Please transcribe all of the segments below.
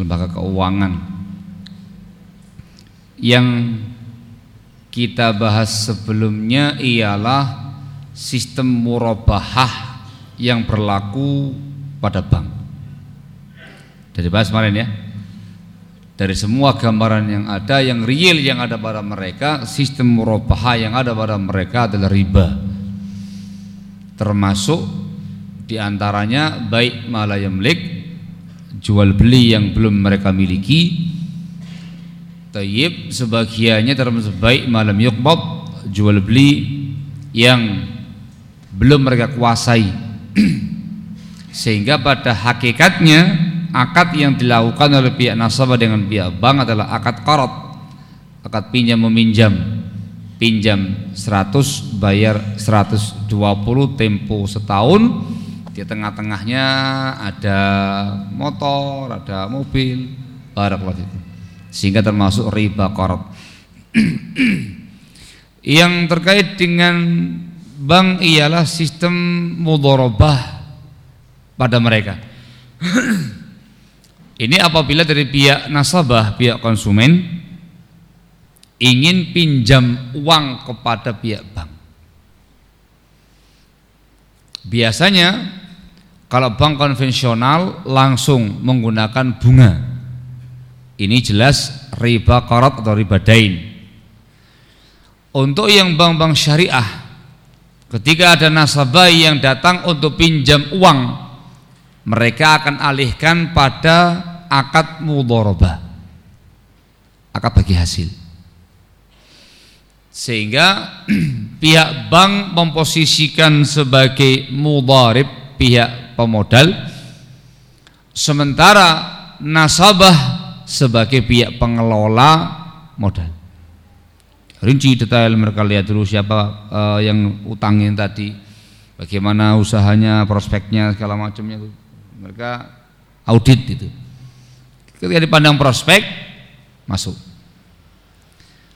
lembaga keuangan yang kita bahas sebelumnya ialah sistem murabahah yang berlaku pada bank. Dari bahas kemarin ya. Dari semua gambaran yang ada, yang real yang ada pada mereka, sistem murabahah yang ada pada mereka adalah riba. Termasuk di antaranya baik malayamlik jual beli yang belum mereka miliki. Tayyib sebagiannya termasuk baik malam yukbab jual beli yang belum mereka kuasai. Sehingga pada hakikatnya akad yang dilakukan oleh pihak nasabah dengan pihak bank adalah akad korot akad pinjam meminjam. Pinjam 100 bayar 120 tempo setahun di tengah-tengahnya ada motor ada mobil. Barakallahu sehingga termasuk riba korot yang terkait dengan bank ialah sistem mudorobah pada mereka. Ini apabila dari pihak nasabah pihak konsumen ingin pinjam uang kepada pihak bank. Biasanya kalau bank konvensional langsung menggunakan bunga ini jelas riba korot atau riba dain. Untuk yang bank-bank syariah, ketika ada nasabah yang datang untuk pinjam uang, mereka akan alihkan pada akad mudharabah. Akad bagi hasil. Sehingga pihak bank memposisikan sebagai mudharib pihak pemodal sementara nasabah sebagai pihak pengelola modal. Rinci detail mereka lihat dulu siapa uh, yang utangin tadi, bagaimana usahanya, prospeknya segala macamnya. Mereka audit itu. Ketika dipandang prospek masuk.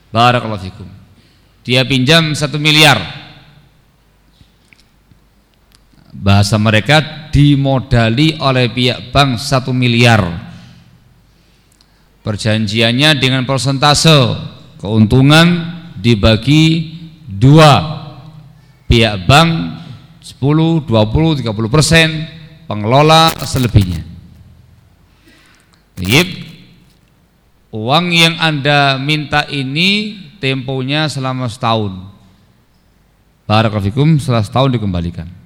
Barakallahu fikum. Dia pinjam satu miliar. Bahasa mereka dimodali oleh pihak bank satu miliar. Perjanjiannya dengan persentase keuntungan dibagi dua. Pihak bank 10, 20, 30 persen pengelola selebihnya. Yip, uang yang anda minta ini temponya selama setahun. Barakallahu setelah setahun dikembalikan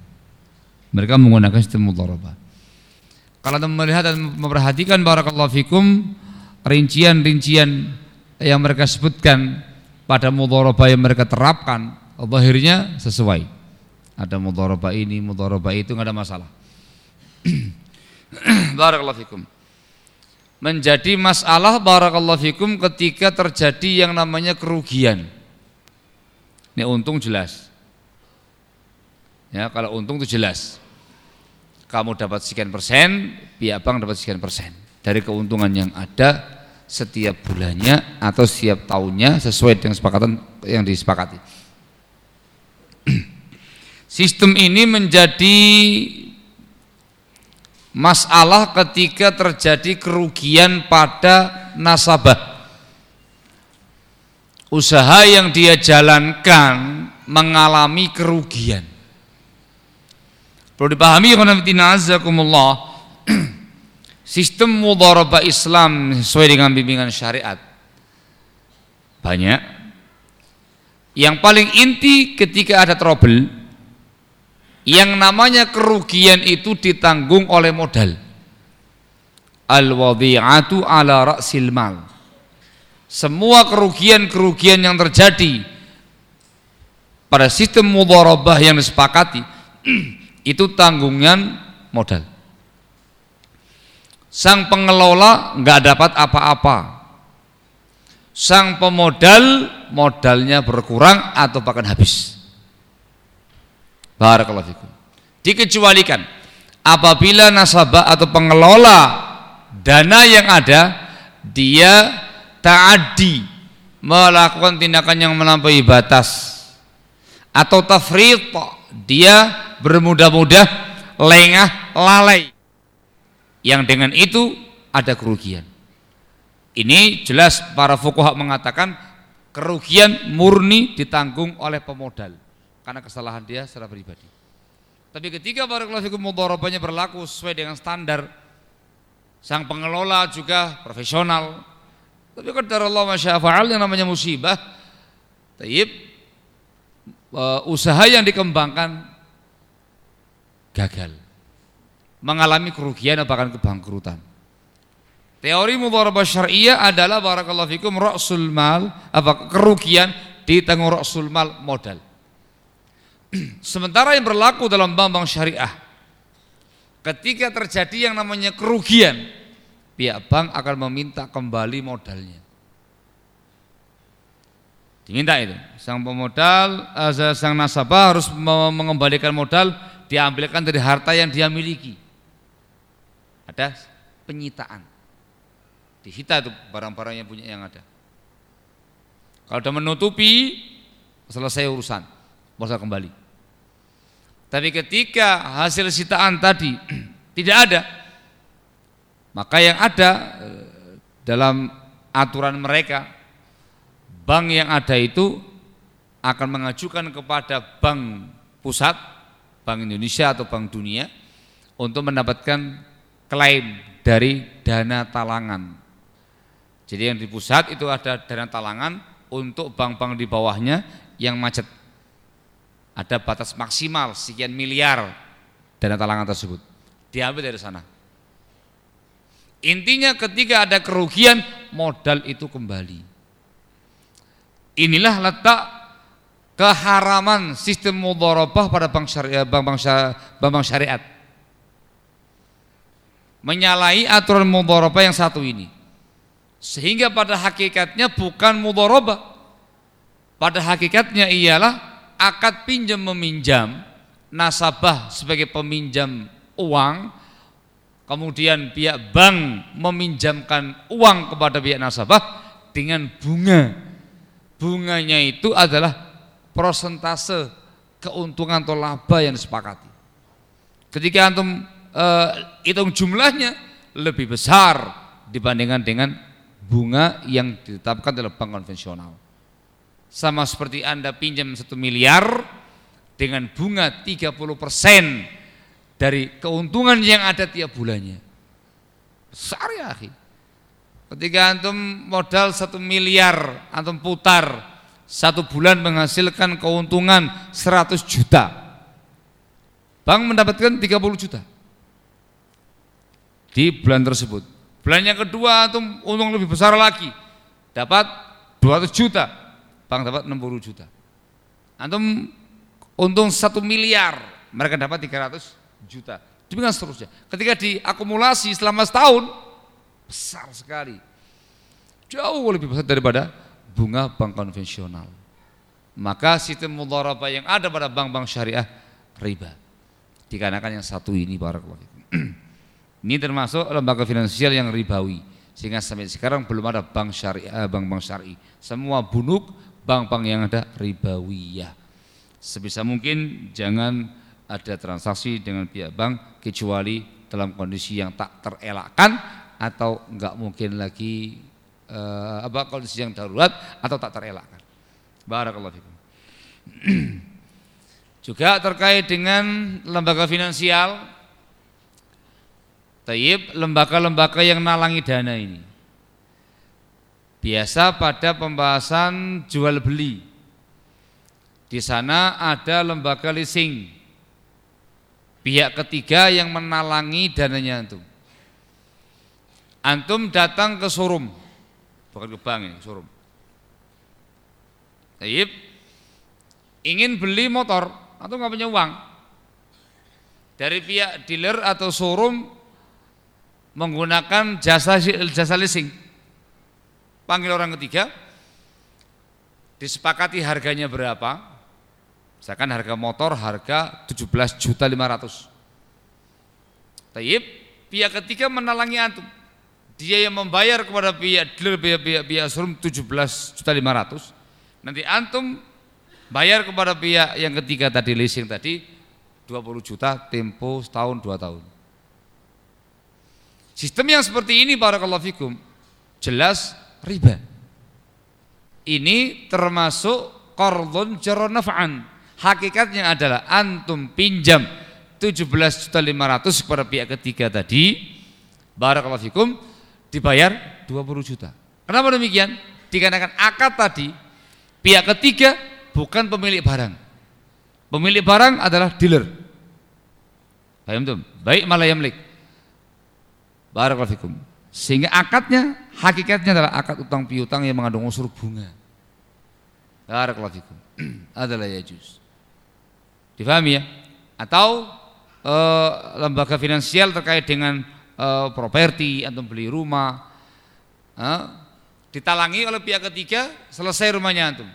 mereka menggunakan sistem mudharabah. Kalau anda melihat dan memperhatikan barakallahu fikum rincian-rincian yang mereka sebutkan pada mudharabah yang mereka terapkan akhirnya sesuai. Ada mudharabah ini mudharabah itu nggak ada masalah. Barakallahu fikum. Menjadi masalah barakallahu fikum ketika terjadi yang namanya kerugian. Ini untung jelas. Ya kalau untung itu jelas kamu dapat sekian persen pihak bank dapat sekian persen dari keuntungan yang ada setiap bulannya atau setiap tahunnya sesuai dengan sepakatan yang disepakati. Sistem ini menjadi masalah ketika terjadi kerugian pada nasabah. Usaha yang dia jalankan mengalami kerugian. Perlu dipahami ya sistem mudharabah Islam sesuai dengan bimbingan syariat. Banyak. Yang paling inti ketika ada trouble yang namanya kerugian itu ditanggung oleh modal. Al wadhi'atu ala ra'sil mal. Semua kerugian-kerugian yang terjadi pada sistem mudharabah yang disepakati itu tanggungan modal Sang pengelola nggak dapat apa-apa. Sang pemodal modalnya berkurang atau bahkan habis. Barakallahu fikum. Dikecualikan apabila nasabah atau pengelola dana yang ada dia taadi melakukan tindakan yang melampaui batas atau tafrid dia bermudah-mudah lengah lalai yang dengan itu ada kerugian. Ini jelas para fuqaha mengatakan kerugian murni ditanggung oleh pemodal karena kesalahan dia secara pribadi. Tapi ketika barakallahu fikum mudharabahnya berlaku sesuai dengan standar sang pengelola juga profesional. Tapi kadar Allah masyafa'al yang namanya musibah, taib uh, usaha yang dikembangkan gagal. Mengalami kerugian atau bahkan kebangkrutan. Teori mudharabah syariah adalah barakallahu fikum ra'sul mal apa kerugian ditanggung ra'sul mal modal. Sementara yang berlaku dalam bank-bank syariah ketika terjadi yang namanya kerugian pihak bank akan meminta kembali modalnya. Diminta itu. Sang pemodal, eh, sang nasabah harus mengembalikan modal diambilkan dari harta yang dia miliki. Ada penyitaan disita itu barang-barang yang punya yang ada. Kalau sudah menutupi, selesai urusan, bisa kembali. Tapi ketika hasil sitaan tadi tidak ada, maka yang ada eh, dalam aturan mereka, bank yang ada itu akan mengajukan kepada bank pusat, bank Indonesia atau bank dunia untuk mendapatkan klaim dari dana talangan jadi yang di pusat itu ada dana talangan untuk bank-bank di bawahnya yang macet. Ada batas maksimal sekian miliar dana talangan tersebut. Diambil dari sana. Intinya ketika ada kerugian modal itu kembali. Inilah letak keharaman sistem mudharabah pada bank syariah, bank-bank syariat, bank syariat. Menyalahi aturan mudharabah yang satu ini. Sehingga pada hakikatnya bukan mudharabah. Pada hakikatnya ialah akad pinjam meminjam nasabah sebagai peminjam uang kemudian pihak bank meminjamkan uang kepada pihak nasabah dengan bunga bunganya itu adalah prosentase keuntungan atau laba yang disepakati ketika antum e, hitung jumlahnya lebih besar dibandingkan dengan bunga yang ditetapkan dalam bank konvensional. Sama seperti Anda pinjam satu miliar dengan bunga 30 persen dari keuntungan yang ada tiap bulannya. Besar ya akhi. Ketika antum modal satu miliar, antum putar satu bulan menghasilkan keuntungan 100 juta. Bank mendapatkan 30 juta di bulan tersebut. Bulan yang kedua itu untung lebih besar lagi. Dapat 200 juta. Bank dapat 60 juta. Antum untung 1 miliar, mereka dapat 300 juta. Demikian seterusnya. Ketika diakumulasi selama setahun, besar sekali. Jauh lebih besar daripada bunga bank konvensional. Maka sistem mudharabah yang ada pada bank-bank syariah riba. Dikarenakan yang satu ini barakallahu Ini termasuk lembaga finansial yang ribawi sehingga sampai sekarang belum ada bank syariah, bank-bank syari. Semua bunuk bank-bank yang ada ribawiyah. Sebisa mungkin jangan ada transaksi dengan pihak bank kecuali dalam kondisi yang tak terelakkan atau enggak mungkin lagi uh, apa kondisi yang darurat atau tak terelakkan. Barakallahu fikum. Juga terkait dengan lembaga finansial Taib lembaga-lembaga yang nalangi dana ini. Biasa pada pembahasan jual beli. Di sana ada lembaga leasing. Pihak ketiga yang menalangi dananya antum. Antum datang ke showroom. Bukan ke bank ini, showroom. Taib ingin beli motor atau nggak punya uang dari pihak dealer atau showroom menggunakan jasa jasa leasing. Panggil orang ketiga, disepakati harganya berapa? Misalkan harga motor harga 17 juta 500. Taib, pihak ketiga menalangi antum. Dia yang membayar kepada pihak dealer pihak pihak, pihak showroom 17 juta 500. Nanti antum bayar kepada pihak yang ketiga tadi leasing tadi 20 juta tempo setahun dua tahun. Sistem yang seperti ini barakallahu fikum jelas riba. Ini termasuk qardun jarra naf'an. Hakikatnya adalah antum pinjam 17.500 kepada pihak ketiga tadi barakallahu fikum dibayar 20 juta. Kenapa demikian? Dikarenakan akad tadi pihak ketiga bukan pemilik barang. Pemilik barang adalah dealer. Paham tuh? Baik malayamlik. Barakallahu fikum. Sehingga akadnya hakikatnya adalah akad utang piutang yang mengandung unsur bunga. Barakallahu fikum. adalah yajuz. Difahami ya? Atau e, lembaga finansial terkait dengan e, properti atau beli rumah e, ditalangi oleh pihak ketiga selesai rumahnya antum.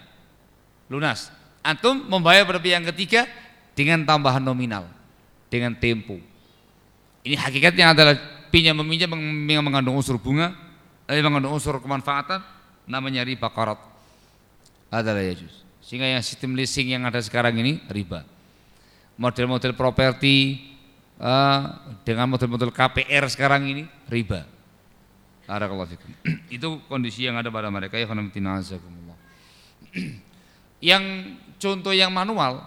Lunas. Antum membayar pada pihak ketiga dengan tambahan nominal dengan tempo. Ini hakikatnya adalah pinjam meminjam yang mengandung unsur bunga eh, mengandung unsur kemanfaatan namanya riba karat adalah yajus sehingga yang sistem leasing yang ada sekarang ini riba. Model-model properti uh, dengan model-model KPR sekarang ini riba. Itu kondisi yang ada pada mereka ya yang contoh yang manual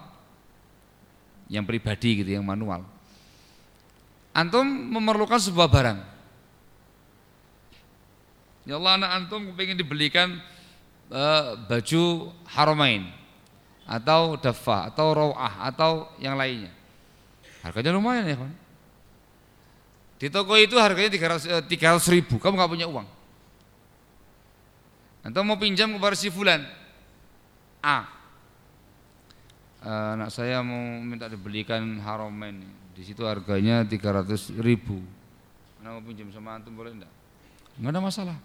yang pribadi gitu yang manual. Antum memerlukan sebuah barang. Ya Allah anak antum ingin dibelikan uh, baju haramain atau dafa atau rawah atau yang lainnya harganya lumayan ya kan di toko itu harganya 300, 300 eh, ribu. Kamu nggak punya uang? Antum mau pinjam kepada si fulan. A. Uh, anak saya mau minta dibelikan haromen di situ harganya 300 ribu. Anak mau pinjam sama antum boleh enggak enggak ada masalah.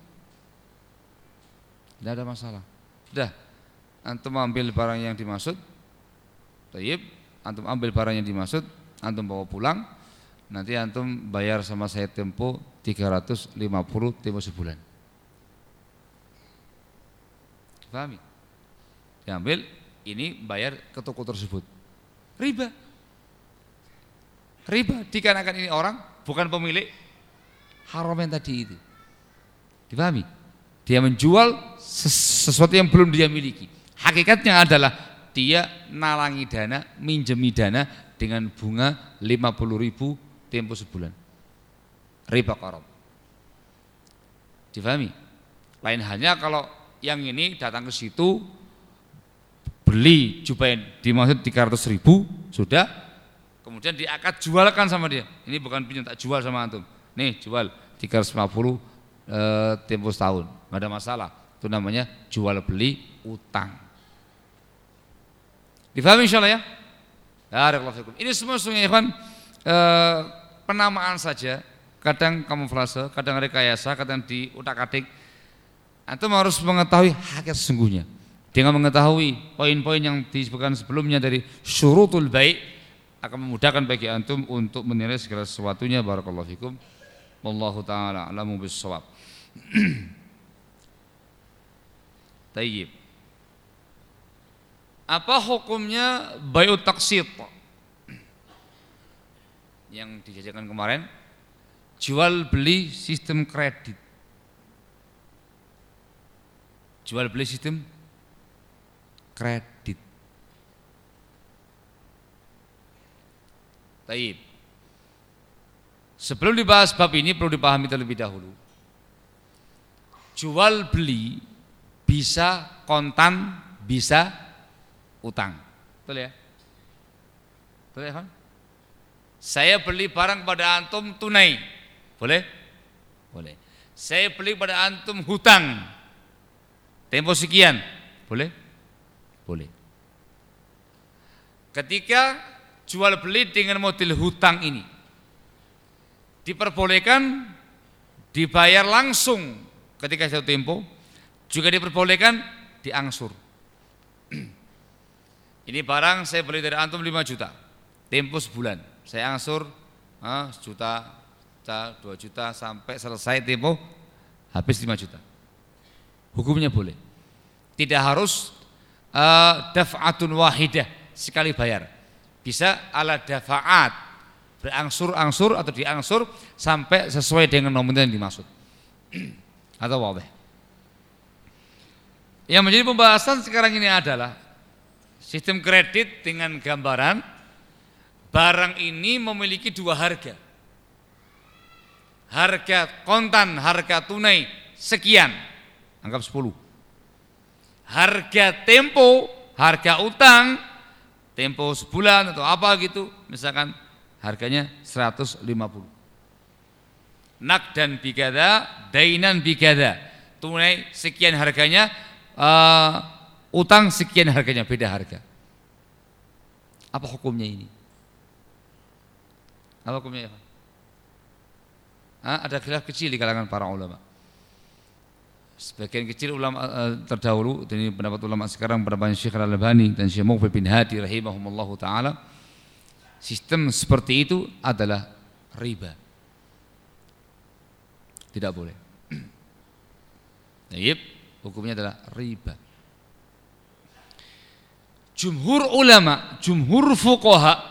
Enggak ada masalah. Sudah antum ambil barang yang dimaksud. Tayyib, antum ambil barang yang dimaksud antum bawa pulang nanti antum bayar sama saya tempo 350 tempo sebulan. Pahami diambil ini bayar ke toko tersebut. Riba. Riba. Dikarenakan ini orang bukan pemilik haram yang tadi itu. Dipahami dia menjual sesuatu yang belum dia miliki. Hakikatnya adalah dia nalangi dana minjemi dana dengan bunga 50 ribu tempo sebulan. Riba korop difahami? Lain halnya kalau yang ini datang ke situ beli jubain dimaksud 300 ribu sudah kemudian diakad jualkan sama dia. Ini bukan pinjam tak jual sama antum. Nih jual 350 e, tempo setahun. Nggak ada masalah. Itu namanya jual beli utang. Difahami insyaallah ya Barakallahu ini semua sungguh ikhwan e, penamaan saja. Kadang kamuflase kadang rekayasa kadang di utak atik antum harus mengetahui hakikat sesungguhnya. Dengan mengetahui poin-poin yang disebutkan sebelumnya dari syurutul baik akan memudahkan bagi antum untuk menilai segala sesuatunya. Barakallahu fikum. Wallahu taala alamu bissawab Tayyib apa hukumnya bayu taksit yang dijajakan kemarin jual beli sistem kredit jual beli sistem kredit. Taib. Sebelum dibahas bab ini perlu dipahami terlebih dahulu. Jual beli bisa kontan, bisa utang. Betul ya? Betul ya kan? Saya beli barang pada antum tunai. Boleh? Boleh. Saya beli pada antum hutang. Tempo sekian. Boleh? Boleh. Ketika jual beli dengan model hutang ini diperbolehkan dibayar langsung ketika jatuh tempo, juga diperbolehkan diangsur. Ini barang saya beli dari antum 5 juta, tempo sebulan, saya angsur ah, sejuta, dua juta sampai selesai tempo habis 5 juta. Hukumnya boleh. Tidak harus uh, daf'atun wahidah sekali bayar. Bisa ala dafa'at. berangsur-angsur atau diangsur sampai sesuai dengan nominal yang dimaksud. atau wabah. Yang menjadi pembahasan sekarang ini adalah sistem kredit dengan gambaran barang ini memiliki dua harga. Harga kontan, harga tunai sekian, anggap 10. Harga tempo, harga utang, tempo sebulan atau apa gitu, misalkan harganya 150. Nak dan bigada, dainan bigada. Tunai sekian harganya, uh, utang sekian harganya, beda harga. Apa hukumnya ini? Apa hukumnya ya? Ha, ada khilaf kecil di kalangan para ulama. Sebagian kecil ulama uh, terdahulu ini pendapat ulama sekarang pendapat Syekh Al-Albani dan Syekh Mughfir bin Hadi rahimahumullah taala sistem seperti itu adalah riba. Tidak boleh. Yip, hukumnya adalah riba. Jumhur ulama, jumhur fuqaha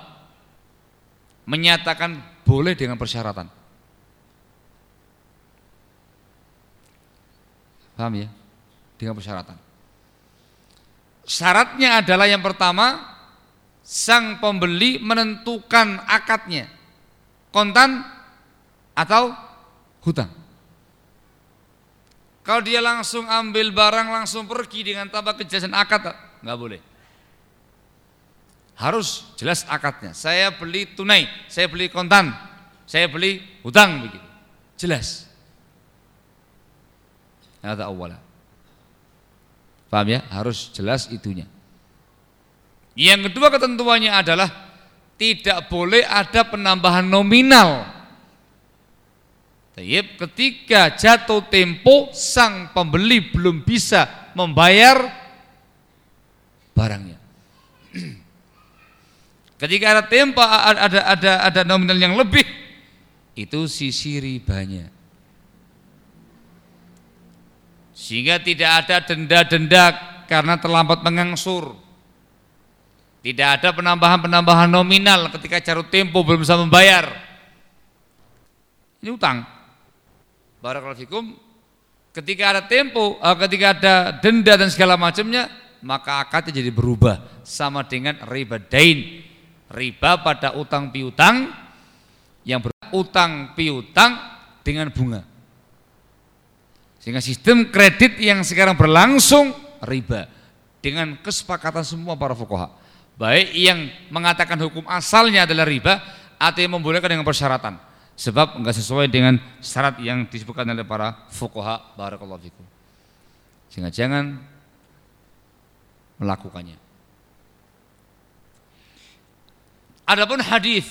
menyatakan boleh dengan persyaratan. Paham ya? Dengan persyaratan. Syaratnya adalah yang pertama sang pembeli menentukan akadnya. Kontan atau hutang. Kalau dia langsung ambil barang langsung pergi dengan tanpa kejelasan akad nggak boleh. Harus jelas akadnya. Saya beli tunai, saya beli kontan, saya beli hutang begitu. Jelas. Ada awalnya. Paham ya? Harus jelas itunya. Yang kedua ketentuannya adalah tidak boleh ada penambahan nominal. Tayyip ketika jatuh tempo sang pembeli belum bisa membayar barangnya. Ketika ada tempo ada ada ada nominal yang lebih itu sisi ribanya. Sehingga tidak ada denda-denda karena terlambat mengangsur. Tidak ada penambahan-penambahan nominal ketika jatuh tempo belum bisa membayar. Ini utang. Barakallahu fikum. Ketika ada tempo, ketika ada denda dan segala macamnya, maka akadnya jadi berubah sama dengan riba dain riba pada utang piutang yang berutang piutang dengan bunga. Sehingga sistem kredit yang sekarang berlangsung riba dengan kesepakatan semua para fuqaha. Baik yang mengatakan hukum asalnya adalah riba atau yang membolehkan dengan persyaratan. Sebab enggak sesuai dengan syarat yang disebutkan oleh para fuqaha barakallahu fikum. Sehingga jangan melakukannya. Adapun hadis.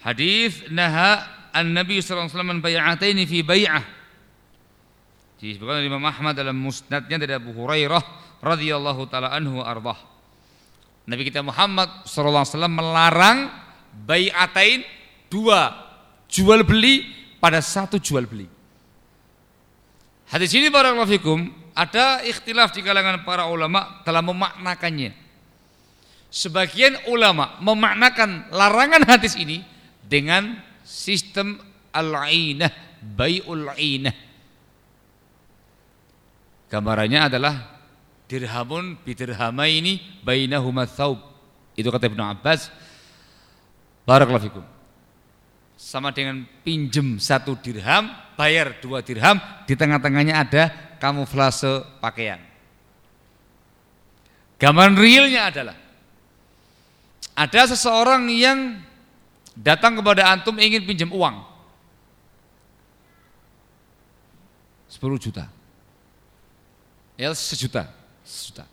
Hadis naha an-nabi sallallahu alaihi wasallam bai'ataini fi bai'ah disebutkan oleh Imam Ahmad dalam musnadnya dari Abu Hurairah radhiyallahu taala anhu ardah. Nabi kita Muhammad sallallahu alaihi wasallam melarang bai'atain dua jual beli pada satu jual beli. Hadis ini barakallahu fikum ada ikhtilaf di kalangan para ulama dalam memaknakannya Sebagian ulama memaknakan larangan hadis ini dengan sistem al-ainah, bai'ul ainah. Gambarannya adalah dirhamun bidirhamaini bainahuma thawb. Itu kata Ibnu Abbas. Barakallahu fikum. Sama dengan pinjem satu dirham, bayar dua dirham, di tengah-tengahnya ada kamuflase pakaian. Gambaran realnya adalah ada seseorang yang datang kepada antum ingin pinjam uang. 10 juta. Ya sejuta. Sejuta.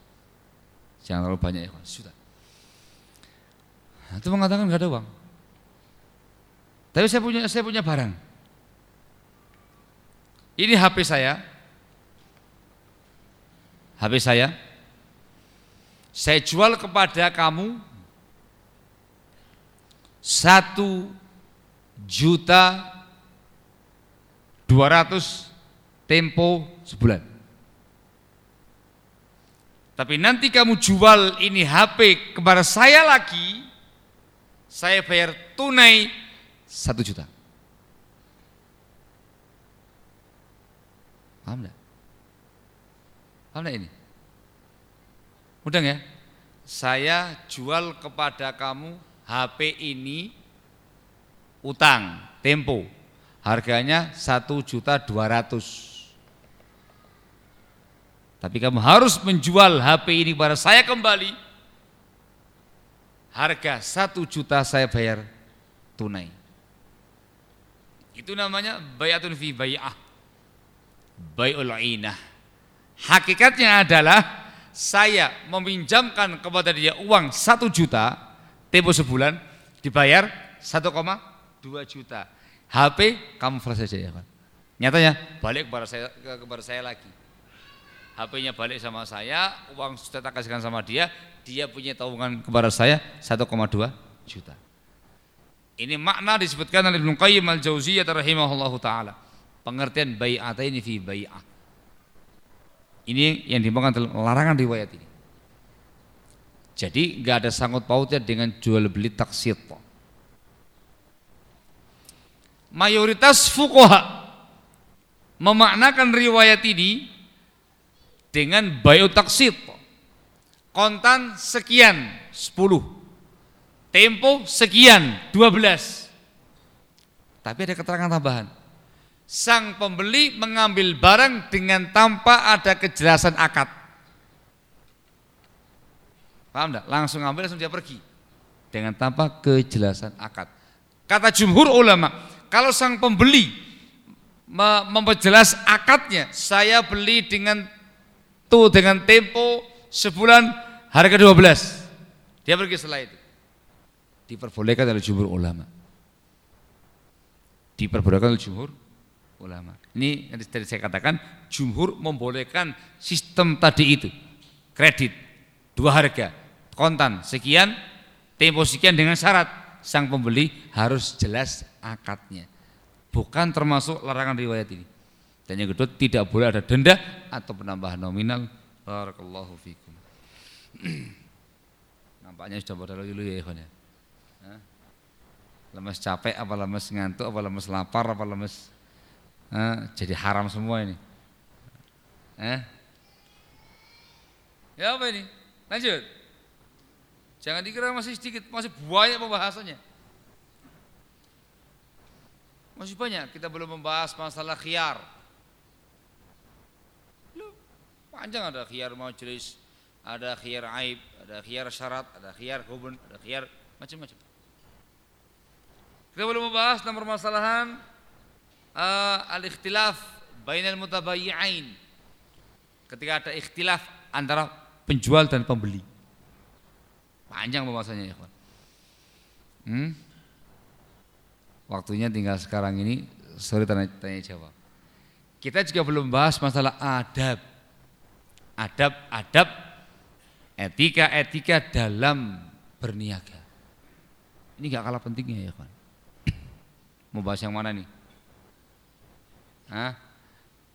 Jangan terlalu banyak ya sejuta. Itu mengatakan nggak ada uang. Tapi saya punya saya punya barang. Ini HP saya. HP saya. Saya jual kepada kamu satu juta dua ratus tempo sebulan. Tapi nanti kamu jual ini HP kepada saya lagi saya bayar tunai satu juta. Paham enggak? Paham enggak ini? Mudah ya? Saya jual kepada kamu HP ini utang, tempo. Harganya satu juta dua ratus. Tapi kamu harus menjual HP ini kepada saya kembali. Harga satu juta saya bayar tunai. Itu namanya bayatun fi bay'ah. Bay'ul inah. Hakikatnya adalah saya meminjamkan kepada dia uang satu juta tempo sebulan dibayar 1,2 juta. HP kamu flash saja ya kan. Nyatanya balik kepada saya kepada saya lagi. HP-nya balik sama saya, uang sudah tak kasihkan sama dia, dia punya tabungan kepada saya 1,2 juta. Ini makna disebutkan oleh Ibnu Qayyim Al-Jauziyah rahimahullahu taala. Pengertian bai'ataini fi bai'ah. Ini yang dimaksud dalam larangan riwayat ini. Jadi nggak ada sangkut pautnya dengan jual beli taksir. Mayoritas fuqaha memaknakan riwayat ini dengan bayu taksir. Kontan sekian 10. Tempo sekian 12. Tapi ada keterangan tambahan. Sang pembeli mengambil barang dengan tanpa ada kejelasan akad. Paham enggak? Langsung ambil langsung dia pergi dengan tanpa kejelasan akad. Kata jumhur ulama, kalau sang pembeli memperjelas akadnya, saya beli dengan tuh dengan tempo sebulan harga 12. Dia pergi setelah itu. Diperbolehkan oleh jumhur ulama. Diperbolehkan oleh jumhur ulama. Ini yang tadi saya katakan, jumhur membolehkan sistem tadi itu. Kredit, dua harga, kontan sekian, tempo sekian dengan syarat sang pembeli harus jelas akadnya. Bukan termasuk larangan riwayat ini. Dan yang kedua tidak boleh ada denda atau penambahan nominal. Barakallahu fikum. Nampaknya sudah pada dulu ya ikhwan ya. Lemes capek apa lemes ngantuk apa lemes lapar apa lemes jadi haram semua ini. Eh? Ya apa ini? Lanjut. Jangan dikira masih sedikit, masih banyak pembahasannya. Masih banyak, kita belum membahas masalah khiar. Belum. Panjang ada khiar majlis, ada khiar aib, ada khiar syarat, ada khiar hubun, ada khiar macam-macam. Kita belum membahas tentang permasalahan uh, al-ikhtilaf bainal mutabayyi'ain. Ketika ada ikhtilaf antara penjual dan pembeli. Panjang pembahasannya ya Hmm? Waktunya tinggal sekarang ini sore tanya, tanya jawab. Kita juga belum bahas masalah adab. Adab-adab etika-etika dalam berniaga. Ini gak kalah pentingnya ya kawan. Mau bahas yang mana nih? Hah?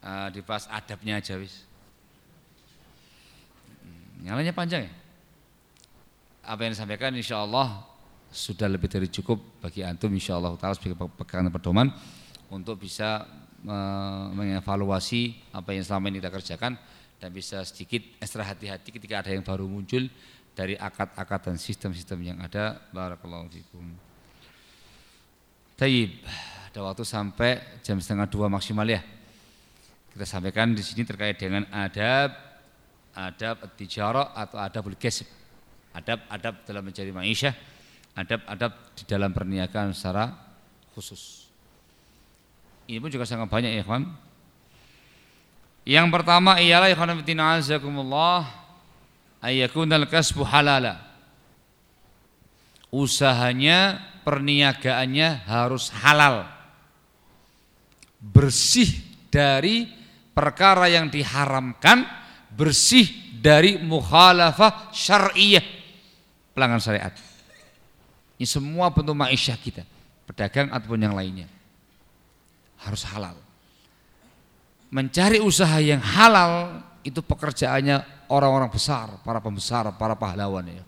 Uh, dibahas adabnya aja wis. Hmm, Nyalanya panjang ya? Apa yang disampaikan insya Allah sudah lebih dari cukup bagi antum insya Allah taala sebagai pegangan pedoman untuk bisa mengevaluasi apa yang selama ini kita kerjakan dan bisa sedikit ekstra hati-hati ketika ada yang baru muncul dari akad-akad dan sistem-sistem yang ada. Barakallahu fikum. Taib ada waktu sampai jam setengah dua maksimal ya. Kita sampaikan di sini terkait dengan adab adab tijarah atau adabul kasib adab-adab dalam mencari maisha, adab-adab di dalam perniagaan secara khusus. Ini pun juga sangat banyak ya kawan. Yang pertama ialah ikhwan fillah azakumullah al kasbu halala. Usahanya, perniagaannya harus halal. Bersih dari perkara yang diharamkan, bersih dari mukhalafah syariah pelanggan syariat. Ini semua bentuk ma'isyah kita, pedagang ataupun yang lainnya. Harus halal. Mencari usaha yang halal itu pekerjaannya orang-orang besar, para pembesar, para pahlawan ya.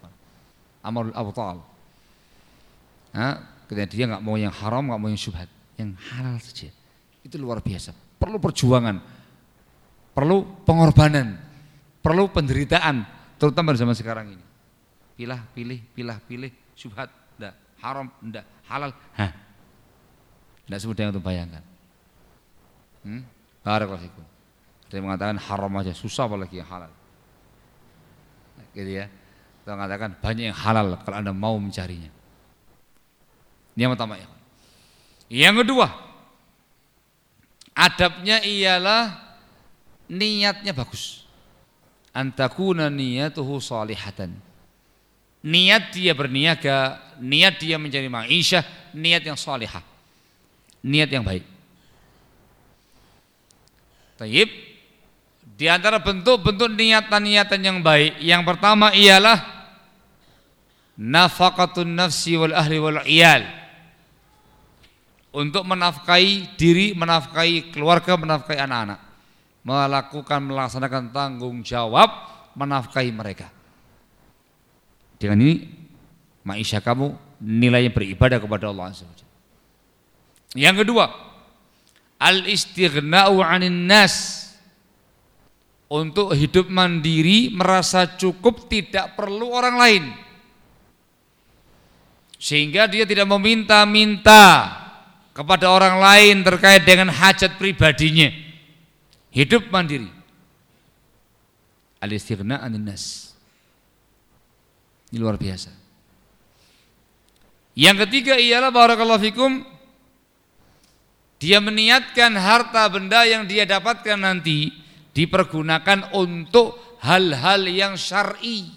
Amalul abtal. Nah, dia nggak mau yang haram, nggak mau yang syubhat, yang halal saja. Itu luar biasa. Perlu perjuangan, perlu pengorbanan, perlu penderitaan, terutama zaman sekarang ini. Pilah, pilih, pilah, pilih, syubhat, enggak, haram, enggak, halal, hah. Enggak semudah yang untuk bayangkan. Hmm? Barakallahu Ada yang mengatakan haram aja, susah apalagi yang halal. Gitu ya. Kita mengatakan banyak yang halal kalau Anda mau mencarinya. Ini yang pertama ya. Yang kedua, adabnya ialah niatnya bagus. Antakuna niyatuhu salihatan. Niat dia berniaga, niat dia mencari ma'isyah, niat yang salihah. Niat yang baik. Taib. Di antara bentuk-bentuk niatan-niatan yang baik, yang pertama ialah nafaqatun nafsi wal ahli wal iyal untuk menafkahi diri, menafkahi keluarga, menafkahi anak-anak. Melakukan, melaksanakan tanggung jawab, menafkahi mereka. Dengan ini, maisha kamu nilainya beribadah kepada Allah Azza Yang kedua, al-istighna'u 'anil nas. Untuk hidup mandiri, merasa cukup, tidak perlu orang lain. Sehingga dia tidak meminta-minta kepada orang lain terkait dengan hajat pribadinya. Hidup mandiri. Al-istighna nas. Ini luar biasa. Yang ketiga ialah barakallahu fikum dia meniatkan harta benda yang dia dapatkan nanti dipergunakan untuk hal-hal yang syar'i.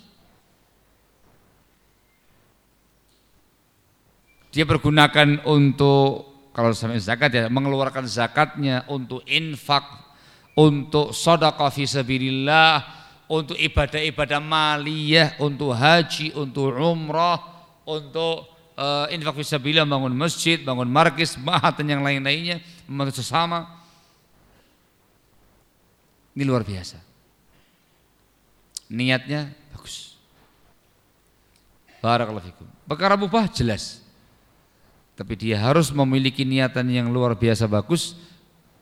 Dia pergunakan untuk kalau sampai zakat ya mengeluarkan zakatnya untuk infak, untuk sedekah fi sabilillah, untuk ibadah-ibadah maliyah, untuk haji, untuk umrah, untuk uh, infak fi sabilillah, bangun masjid, bangun markis, mahat dan yang lain-lainnya, membantu sesama. Ini luar biasa. Niatnya bagus. Barakallahu fikum. Perkara mubah jelas. Tapi dia harus memiliki niatan yang luar biasa bagus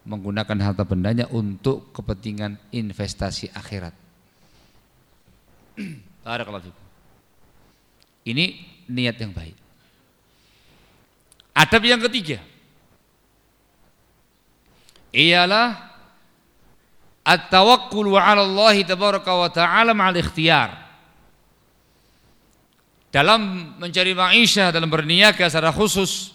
menggunakan harta bendanya untuk kepentingan investasi akhirat. Ini niat yang baik. Adab yang ketiga. Ialah at-tawakkul 'ala Allah tabaraka wa ta'ala ma'al ikhtiyar dalam mencari maisha, dalam berniaga secara khusus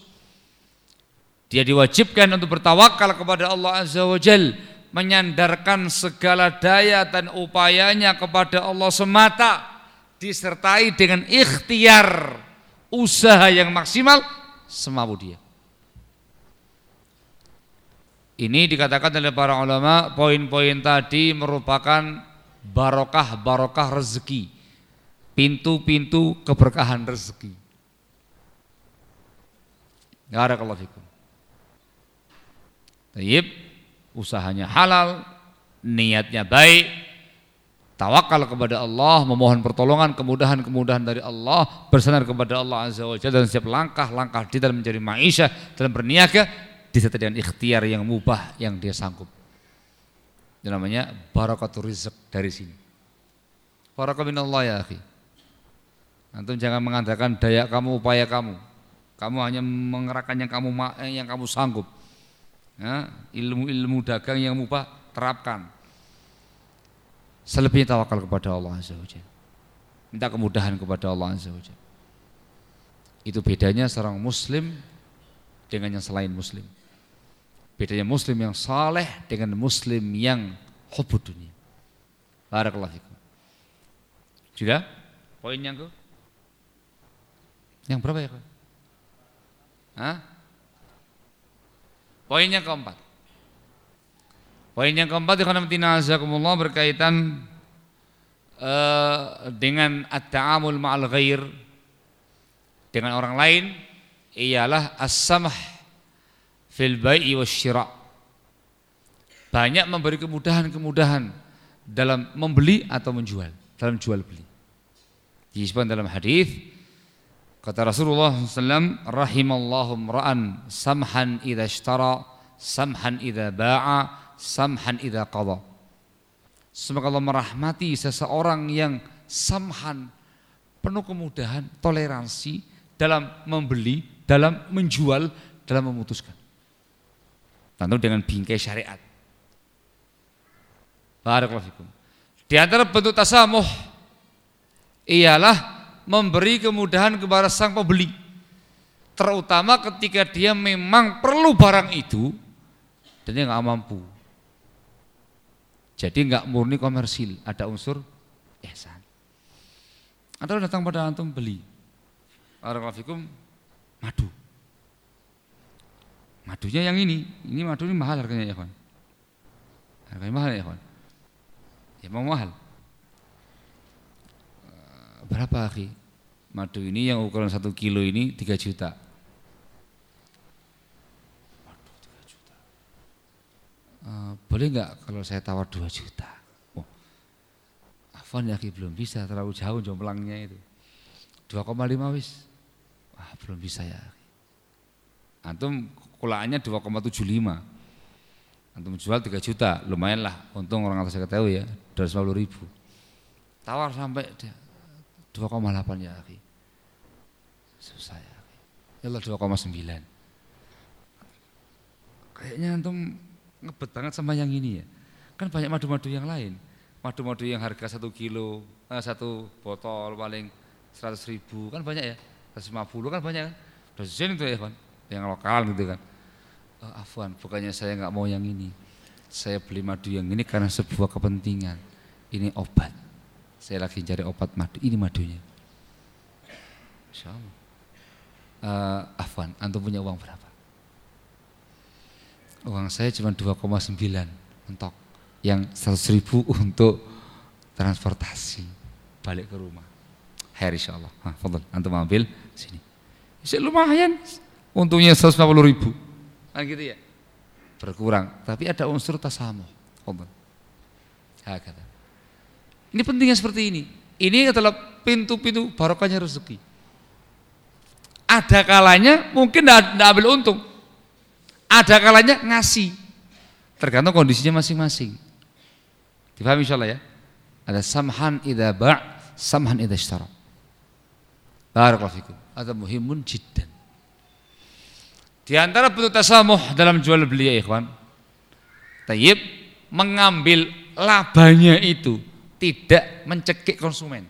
dia diwajibkan untuk bertawakal kepada Allah Azza wa Jal menyandarkan segala daya dan upayanya kepada Allah semata disertai dengan ikhtiar usaha yang maksimal semampu dia ini dikatakan oleh para ulama poin-poin tadi merupakan barokah-barokah rezeki pintu-pintu keberkahan rezeki. Barakallahu fikum. Tayyib, usahanya halal, niatnya baik, tawakal kepada Allah, memohon pertolongan, kemudahan-kemudahan dari Allah, bersandar kepada Allah Azza wa Jalla dan setiap langkah-langkah di dalam mencari maisha, dalam berniaga, disertai dengan ikhtiar yang mubah yang dia sanggup. Itu namanya barakatul rizq dari sini. Barakah minallah ya akhi. Antum jangan mengandalkan daya kamu, upaya kamu. Kamu hanya mengerahkan yang kamu yang kamu sanggup. Ya, ilmu-ilmu dagang yang mubah terapkan. Selebihnya tawakal kepada Allah Azza wa Minta kemudahan kepada Allah Azza wa Itu bedanya seorang muslim dengan yang selain muslim. Bedanya muslim yang saleh dengan muslim yang hubud dunia. Barakallahu fikum. Sudah? Poin yang ke? Yang berapa ya? Hah? Poin yang keempat. Poin yang keempat berkaitan uh, dengan at-ta'amul ma'al ghair dengan orang lain ialah as-samah fil bai'i wasyira. Banyak memberi kemudahan-kemudahan dalam membeli atau menjual, dalam jual beli. Disebutkan dalam hadis Kata Rasulullah SAW, rahimallahu ra'an samhan idha ishtara, samhan idha ba'a, samhan idha qadha. Semoga Allah merahmati seseorang yang samhan, penuh kemudahan, toleransi dalam membeli, dalam menjual, dalam memutuskan. Tentu dengan bingkai syariat. Barakallahu Di antara bentuk tasamuh ialah memberi kemudahan kepada sang pembeli. Terutama ketika dia memang perlu barang itu dan dia nggak mampu. Jadi nggak murni komersil, ada unsur ihsan. Anda datang pada antum beli. Barakallahu madu. Madunya yang ini, ini madu ini mahal harganya ya kawan. Harganya mahal ya kawan. Ya mau mahal. Berapa akhi? Madu ini yang ukuran satu kilo ini 3 juta. Waduh 3 juta. Uh, boleh nggak kalau saya tawar 2 juta? Oh, Afan ya belum bisa terlalu jauh jomblangnya itu. 2,5 wis. Wah belum bisa ya. Antum kulaannya 2,75. Antum jual 3 juta, lumayan lah. Untung orang atas saya ketahui ya, 250 ribu. Tawar sampai 2,8 ya akhi. Susah ya. Ya Allah 2,9. Kayaknya antum ngebet banget sama yang ini ya. Kan banyak madu-madu yang lain. Madu-madu yang harga satu kilo, eh, satu botol paling 100 ribu kan banyak ya. 150 kan banyak kan. Dosen itu ya kan. Yang lokal gitu kan. Oh, Afwan, bukannya saya nggak mau yang ini. Saya beli madu yang ini karena sebuah kepentingan. Ini obat saya lagi cari obat madu, ini madunya. Insya Allah. Uh, Afwan, antum punya uang berapa? Uang saya cuma 2,9 untuk yang 100 ribu untuk transportasi balik ke rumah. Her insya Allah. Hah, fadal, antum ambil sini. Bisa lumayan, untungnya 150 ribu. Kan gitu ya? Berkurang, tapi ada unsur tasamuh. Fadal. Hakata. Ini pentingnya seperti ini. Ini adalah pintu-pintu barokahnya rezeki. Ada kalanya mungkin tidak ambil untung. Ada kalanya ngasih. Tergantung kondisinya masing-masing. Dipahami insya ya? Ada samhan idha ba' samhan idha ishtara. Barakallahu fikum. Ada muhimun jiddan. Di antara bentuk tasamuh dalam jual beli ya ikhwan. Tayyib mengambil labanya itu tidak mencekik konsumen.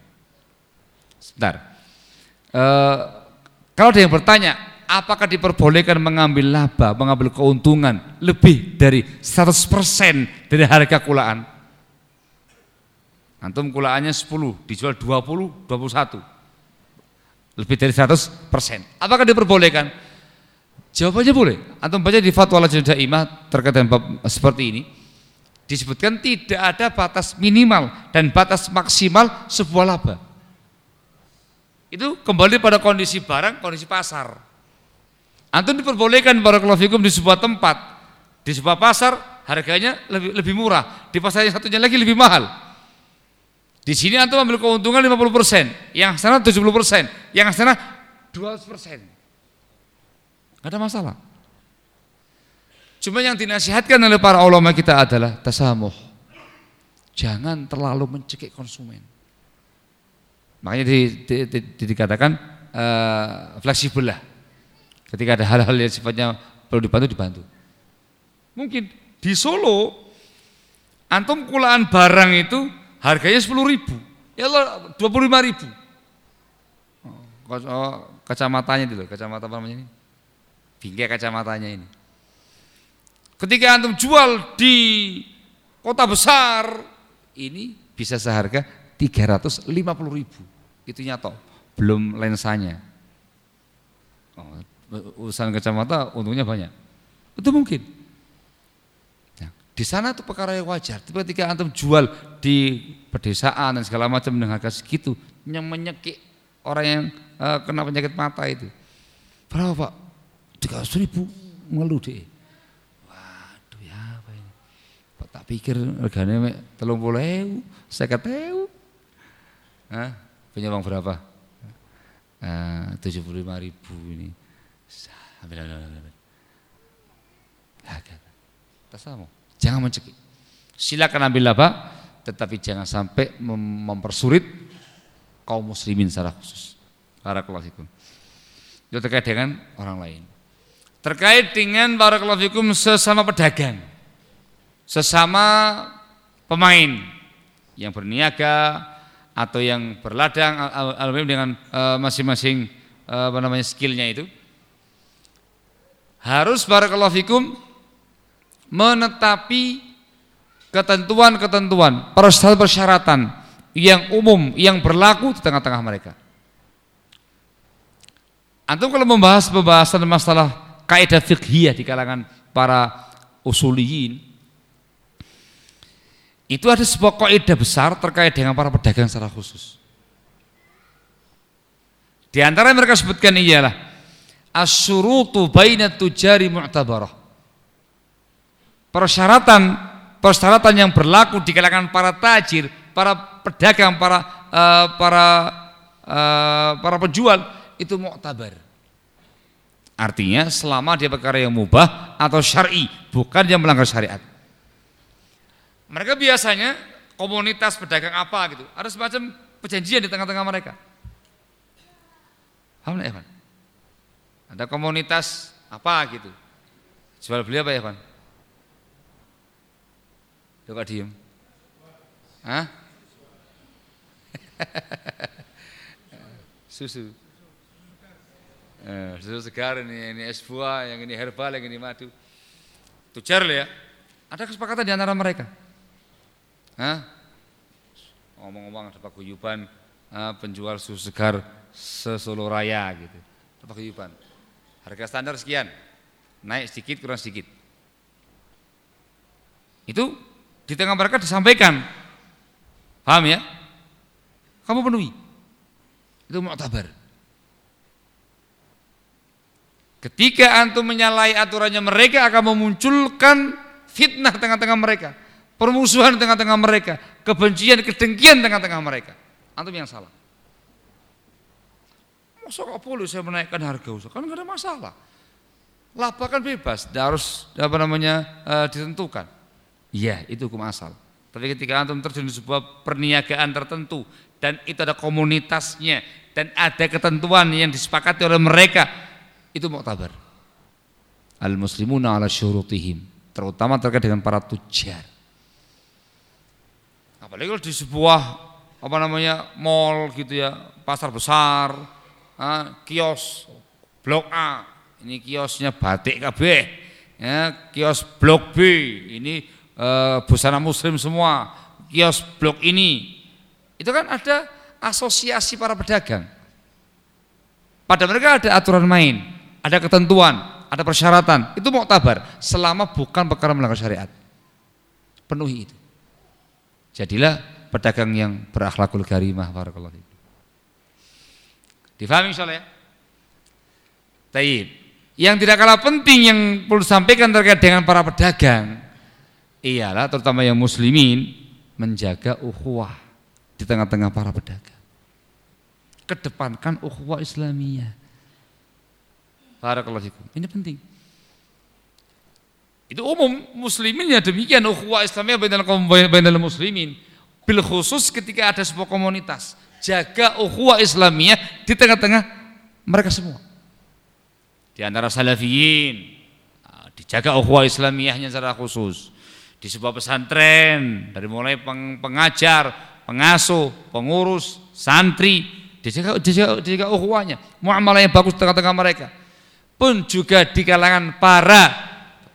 Sebentar. E, kalau ada yang bertanya, apakah diperbolehkan mengambil laba, mengambil keuntungan lebih dari 100% dari harga kulaan? Antum kulaannya 10, dijual 20, 21. Lebih dari 100%. Apakah diperbolehkan? Jawabannya boleh. Antum baca di fatwa Lajnah Daimah terkait dengan seperti ini disebutkan tidak ada batas minimal dan batas maksimal sebuah laba. Itu kembali pada kondisi barang, kondisi pasar. Antum diperbolehkan para fikum di sebuah tempat, di sebuah pasar harganya lebih lebih murah, di pasar yang satunya lagi lebih mahal. Di sini antum ambil keuntungan 50%, yang sana 70%, yang sana 200%. Gak ada masalah. Cuma yang dinasihatkan oleh para ulama kita adalah tasamuh. Jangan terlalu mencekik konsumen. Makanya di, di, di, di, dikatakan uh, fleksibel lah. Ketika ada hal-hal yang sifatnya perlu dibantu, dibantu. Mungkin di Solo, antum kulaan barang itu harganya 10 ribu. Ya Allah 25 ribu. Oh, kacamatanya itu loh, kacamata apa namanya ini? Bingkai kacamatanya ini. Ketika antum jual di kota besar, ini bisa seharga 350 ribu. Itu nyata, belum lensanya. Oh, urusan kacamata untungnya banyak. Itu mungkin. Nah, di sana itu perkara yang wajar. Tapi ketika antum jual di pedesaan dan segala macam dengan harga segitu, yang menyekik orang yang uh, kena penyakit mata itu. Berapa pak? 300 ribu ngeluh deh tak pikir regane mek 30.000, 50.000. Hah? Punya uang berapa? eh, tujuh puluh lima ribu ini. Ambil. Terserah jangan mencekik. Silakan ambil apa tetapi jangan sampai mem mempersulit kaum muslimin secara khusus. Barakallahu fikum. Itu terkait dengan orang lain. Terkait dengan barakallahu fikum sesama pedagang. Sesama pemain yang berniaga atau yang berladang alhamdulillah dengan eh, masing-masing uh, apa namanya skillnya itu harus barakallahu fikum menetapi ketentuan-ketentuan persyaratan yang umum yang berlaku di tengah-tengah mereka. Antum kalau membahas pembahasan masalah kaidah fiqhiyah di kalangan para usuliyin itu ada sebuah kaidah besar terkait dengan para pedagang secara khusus. Di antara mereka sebutkan ialah asyurutu baina tujari mu'tabarah. Persyaratan persyaratan yang berlaku di kalangan para tajir, para pedagang, para uh, para uh, para penjual itu mu'tabar. Artinya selama dia perkara yang mubah atau syar'i, bukan yang melanggar syariat. Mereka biasanya komunitas pedagang apa gitu, ada semacam perjanjian di tengah-tengah mereka. Paham ya, Ada komunitas apa gitu. Jual beli apa ya, Pak? Coba diem. Hah? susu. Eh, susu segar ini, ini es buah, yang ini herbal, yang ini madu. Tujar ya. Ada kesepakatan di antara mereka. Hah? Ngomong-ngomong ada paguyuban penjual susu segar sesolo raya gitu. Paguyuban. Harga standar sekian. Naik sedikit kurang sedikit. Itu di tengah mereka disampaikan. Paham ya? Kamu penuhi. Itu mu'tabar. Ketika antum menyalahi aturannya mereka akan memunculkan fitnah tengah-tengah mereka permusuhan di tengah-tengah mereka, kebencian, kedengkian di tengah-tengah mereka. Antum yang salah. Masa kok boleh saya menaikkan harga usaha? Kan nggak ada masalah. Laba kan bebas, tidak harus apa namanya e, ditentukan. Iya, itu hukum asal. Tapi ketika antum terjun di sebuah perniagaan tertentu dan itu ada komunitasnya dan ada ketentuan yang disepakati oleh mereka, itu muktabar. Al muslimuna ala syurutihim, terutama terkait dengan para tujar apalagi kalau di sebuah apa namanya mall gitu ya pasar besar kios blok A. Ini kiosnya batik KB ya kios blok B. Ini eh, busana muslim semua kios blok ini. Itu kan ada asosiasi para pedagang. Pada mereka ada aturan main ada ketentuan ada persyaratan. Itu mau tabar selama bukan perkara melanggar syariat. Penuhi itu Jadilah pedagang yang berakhlakul karimah barakallahu fiik. Difahami insyaallah ya? Taib. Yang tidak kalah penting yang perlu disampaikan terkait dengan para pedagang ialah terutama yang muslimin menjaga ukhuwah di tengah-tengah para pedagang. Kedepankan ukhuwah Islamiyah. Barakallahu. Ini penting. Itu umum muslimin ya demikian ukhuwah Islamiyah bainal kaum bainal muslimin. Bil khusus ketika ada sebuah komunitas, jaga ukhuwah Islamiyah di tengah-tengah mereka semua. Di antara salafiyin ah, dijaga ukhuwah Islamiyahnya secara khusus. Di sebuah pesantren dari mulai pengajar, pengasuh, pengurus, santri dijaga dijaga, dijaga ukhuwahnya, yang bagus di tengah-tengah mereka. Pun juga di kalangan para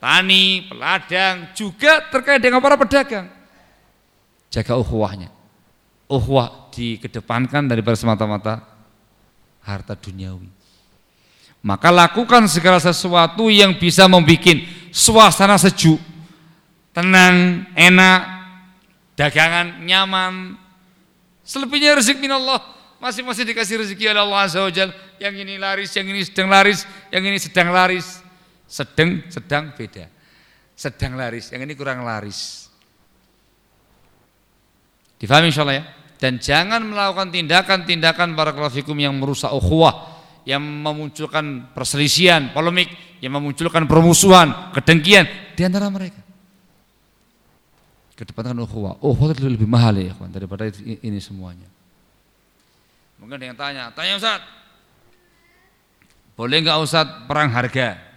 petani, peladang, juga terkait dengan para pedagang. Jaga ukhuwahnya. Ukhuwah dikedepankan daripada semata-mata harta duniawi. Maka lakukan segala sesuatu yang bisa membuat suasana sejuk, tenang, enak, dagangan nyaman. Selebihnya rezeki Allah masing-masing dikasih rezeki oleh Allah Azza wa Yang ini laris, yang ini sedang laris, yang ini sedang laris. Sedang, sedang beda. Sedang laris, yang ini kurang laris. Difahami insya ya? dan jangan melakukan tindakan-tindakan para fikum yang merusak ukhuwah, yang memunculkan perselisihan, polemik, yang memunculkan permusuhan, kedengkian di antara mereka. Kedepankan ukhuwah. Ukhuwah itu lebih mahal ya, kawan, daripada ini semuanya. Mungkin ada yang tanya, tanya Ustaz, boleh nggak Ustaz perang harga?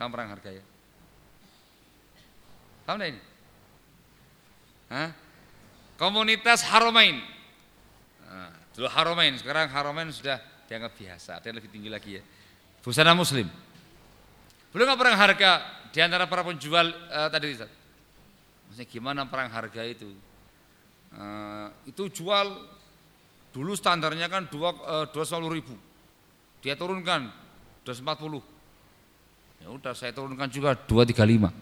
Kamu perang harga ya? Kamu ini? Hah? Komunitas Haromain. Nah, dulu Haromain, sekarang Haromain sudah dianggap biasa, ada yang lebih tinggi lagi ya. Busana Muslim. Belum nggak perang harga di antara para penjual uh, tadi? Maksudnya gimana perang harga itu? Uh, itu jual dulu standarnya kan dua eh, dua uh, ribu, dia turunkan dua empat puluh. Ya udah saya turunkan juga dua tiga lima.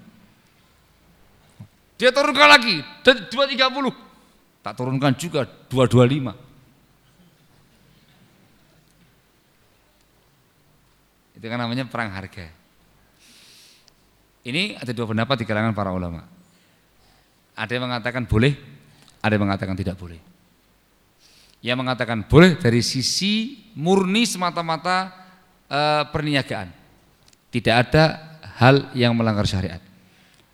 Dia turunkan lagi dua tiga puluh, tak turunkan juga dua dua lima. Itu kan namanya perang harga. Ini ada dua pendapat di kalangan para ulama. Ada yang mengatakan boleh, ada yang mengatakan tidak boleh. Yang mengatakan boleh dari sisi murni semata-mata e, perniagaan. Tidak ada hal yang melanggar syariat.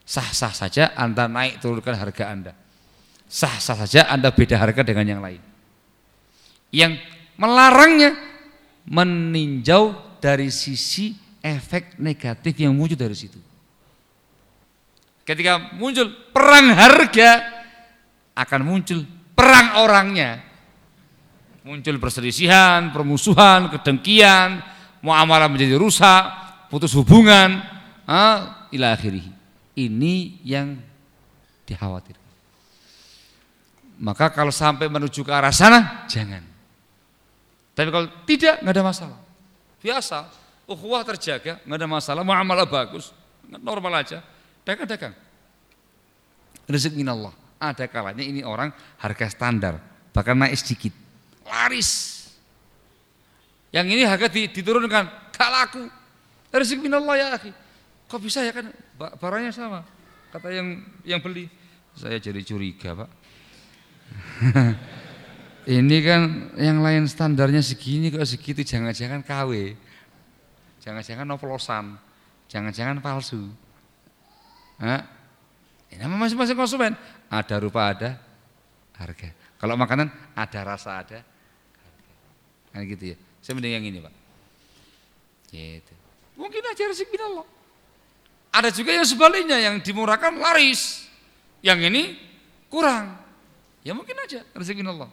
Sah-sah saja Anda naik turunkan harga Anda. Sah-sah saja Anda beda harga dengan yang lain. Yang melarangnya meninjau dari sisi efek negatif yang muncul dari situ. Ketika muncul perang harga akan muncul perang orangnya. Muncul perselisihan, permusuhan, kedengkian, muamalah menjadi rusak, putus hubungan, ila akhirih. Ini yang dikhawatirkan. Maka kalau sampai menuju ke arah sana, jangan. Tapi kalau tidak, nggak ada masalah. Biasa, ukhuwah terjaga, nggak ada masalah, muamalah bagus, normal aja dagang-dagang. Rezeki Allah. Ada kalanya ini orang harga standar, bahkan naik sedikit. Laris. Yang ini harga diturunkan, gak laku. Rezeki Allah ya akhi. Kok bisa ya kan barangnya sama. Kata yang yang beli, saya jadi curiga, Pak. ini kan yang lain standarnya segini kok segitu jangan-jangan KW. Jangan-jangan oplosan. Jangan-jangan palsu. Nah, ini masing-masing konsumen ada rupa ada harga. Kalau makanan ada rasa ada harga. Kan gitu ya. Saya mending yang ini pak. Gitu. Mungkin aja rezeki Allah. Ada juga yang sebaliknya yang dimurahkan laris. Yang ini kurang. Ya mungkin aja rezeki Allah.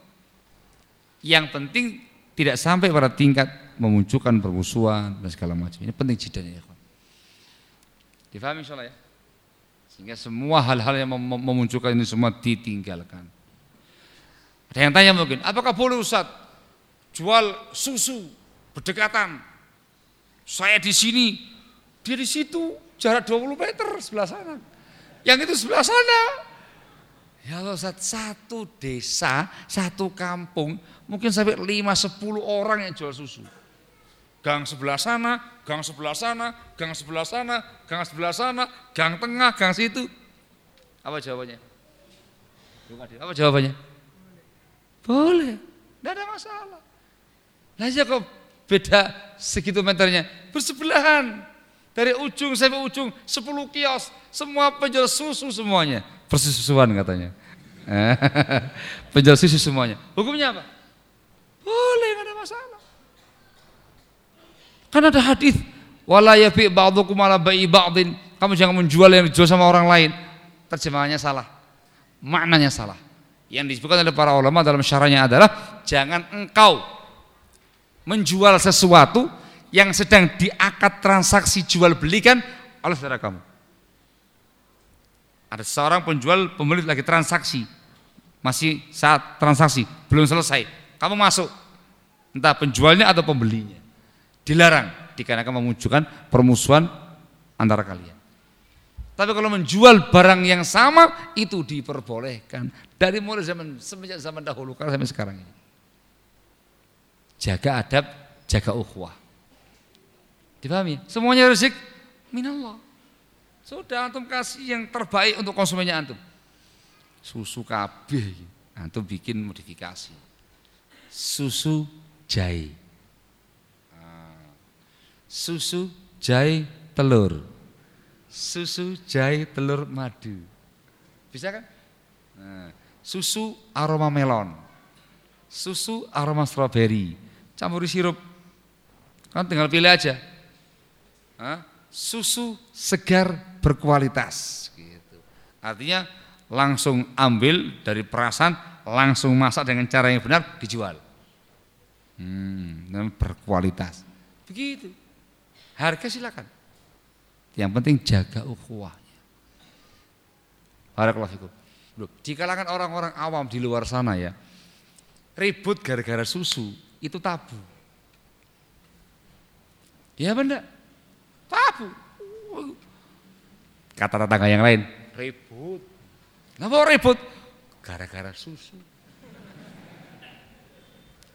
Yang penting tidak sampai pada tingkat memunculkan permusuhan dan segala macam. Ini penting jidanya ya. Difahami insyaallah ya? Sehingga semua hal-hal yang memunculkan ini semua ditinggalkan. Ada yang tanya mungkin, apakah boleh Ustaz jual susu berdekatan? Saya di sini, dia di situ, jarak 20 meter sebelah sana. Yang itu sebelah sana. Ya Allah satu desa, satu kampung, mungkin sampai 5-10 orang yang jual susu gang sebelah sana, gang sebelah sana, gang sebelah sana, gang sebelah sana, gang tengah, gang situ. Apa jawabannya? Apa jawabannya? Boleh, tidak ada masalah. Lah ya kok beda segitu meternya, bersebelahan. Dari ujung sampai ujung 10 kios, semua penjual susu semuanya. Persusuan katanya. penjual susu semuanya. Hukumnya apa? Boleh, nggak ada masalah. Kan ada hadis wala yabi ba'dukum ala ba'i. Kamu jangan menjual yang dijual sama orang lain. Terjemahannya salah. Maknanya salah. Yang disebutkan oleh para ulama dalam syarahnya adalah jangan engkau menjual sesuatu yang sedang diakad transaksi jual belikan oleh saudara kamu. Ada seorang penjual pembeli lagi transaksi, masih saat transaksi belum selesai. Kamu masuk, entah penjualnya atau pembelinya. Dilarang dikarenakan memunculkan permusuhan antara kalian. Tapi kalau menjual barang yang sama itu diperbolehkan dari mulai zaman semenjak zaman dahulu sampai sekarang ini. Jaga adab, jaga ukhuwah. Dipahami? Semuanya rezeki minallah. Sudah antum kasih yang terbaik untuk konsumennya antum. Susu kabeh. Antum bikin modifikasi. Susu jahe. Ah. Susu jahe telur. Susu jahe telur madu. Bisa kan? Nah, susu aroma melon. Susu aroma strawberry. Campuri sirup. Kan tinggal pilih aja. Hah? Susu segar berkualitas. Gitu. Artinya langsung ambil dari perasaan, langsung masak dengan cara yang benar, dijual. Hmm, berkualitas. Begitu. Harga silakan. Yang penting jaga ukhuwahnya. Barakallahu. Di kalangan orang-orang awam di luar sana ya, ribut gara-gara susu itu tabu. Ya benar, tabu. Kata tetangga yang lain, ribut. Kenapa ribut? Gara-gara susu.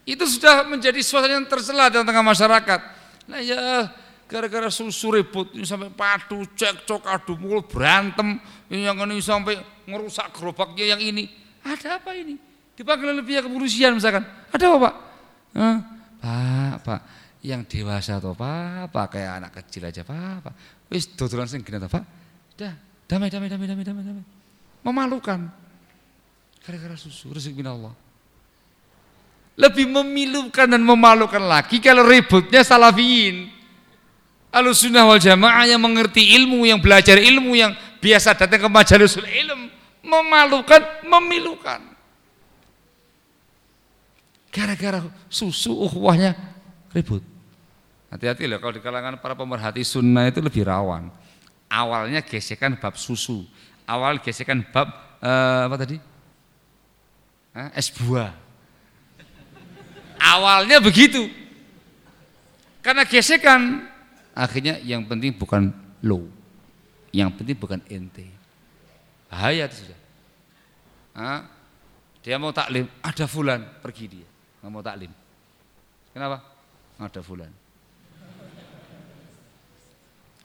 Itu sudah menjadi sesuatu yang tercela di tengah masyarakat. Nah ya gara-gara susu ribut ini sampai padu, cekcok, adu mulut, berantem, yang ini sampai ngerusak gerobaknya yang ini. Ada apa ini? Dipanggil oleh pihak kepolisian misalkan. Ada apa pak? Hah? Pak, pak, yang dewasa atau pak, pak kayak anak kecil aja pak, pak. Wis dodolan sing gini pak. Dah, damai, damai, damai, damai, damai, damai. Memalukan. Gara-gara susu, rezeki Allah. Lebih memilukan dan memalukan lagi kalau ributnya salafiyin. Alusunah wal jamaah yang mengerti ilmu, yang belajar ilmu, yang biasa datang ke majalisul ilm. Memalukan, memilukan. Gara-gara susu uhwahnya ribut. Hati-hati loh kalau di kalangan para pemerhati sunnah itu lebih rawan. Awalnya gesekan bab susu, awal gesekan bab uh, apa tadi? Eh, es buah Awalnya begitu. Karena gesekan, akhirnya yang penting bukan lo, yang penting bukan ente. Bahaya itu sudah. Ah, dia mau taklim, ada fulan, pergi dia. Nggak mau taklim. Kenapa? Ada fulan.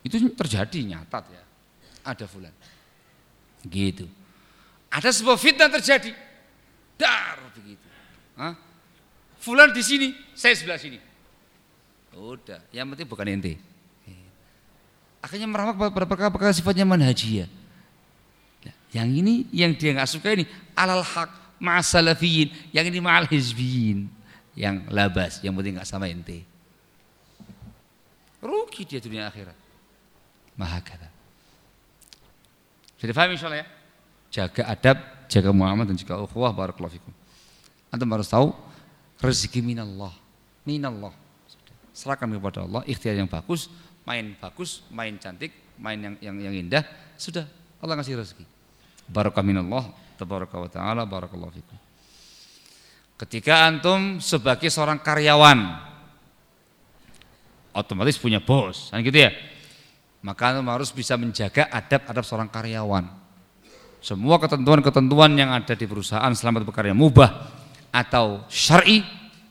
Itu terjadi nyata ya. Ada fulan. Gitu. Ada sebuah fitnah terjadi. Dar begitu. Hah? Fulan di sini, saya sebelah sini. Udah, yang penting bukan ente. Akhirnya meramak pada perkara-perkara sifatnya manhajiyah. Yang ini yang dia nggak suka ini alal hak ma'asalafiyin, yang ini ma'al hizbiyin, yang labas, yang penting nggak sama ente. Rugi dia dunia akhirat. Maha kata. Sudah paham insya Allah ya? Jaga adab, jaga muhammad dan jaga ukhuwah barakallahu fikum. Antum harus tahu rezeki minallah minallah serahkan kepada Allah ikhtiar yang bagus main bagus main cantik main yang yang, yang indah sudah Allah ngasih rezeki barakah minallah tabaraka wa taala barakallahu fikum ketika antum sebagai seorang karyawan otomatis punya bos kan gitu ya maka antum harus bisa menjaga adab-adab seorang karyawan semua ketentuan-ketentuan yang ada di perusahaan selama bekerja mubah atau syar'i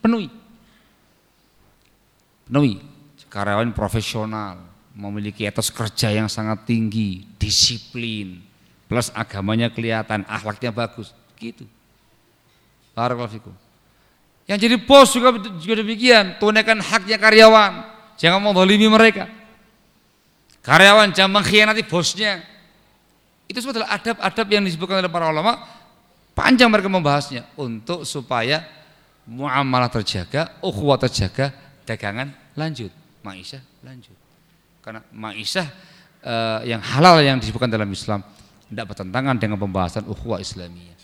penuhi. Penuhi. Karyawan profesional, memiliki etos kerja yang sangat tinggi, disiplin, plus agamanya kelihatan, akhlaknya bagus, gitu. Barakallahu Yang jadi bos juga, juga demikian, tunaikan haknya karyawan, jangan mendolimi mereka. Karyawan jangan mengkhianati bosnya. Itu adalah adab-adab yang disebutkan oleh para ulama Panjang mereka membahasnya untuk supaya muamalah terjaga, ukhuwah terjaga, dagangan lanjut, maisha lanjut. Karena maisha eh, yang halal yang disebutkan dalam Islam tidak bertentangan dengan pembahasan ukhuwah Islamiyah.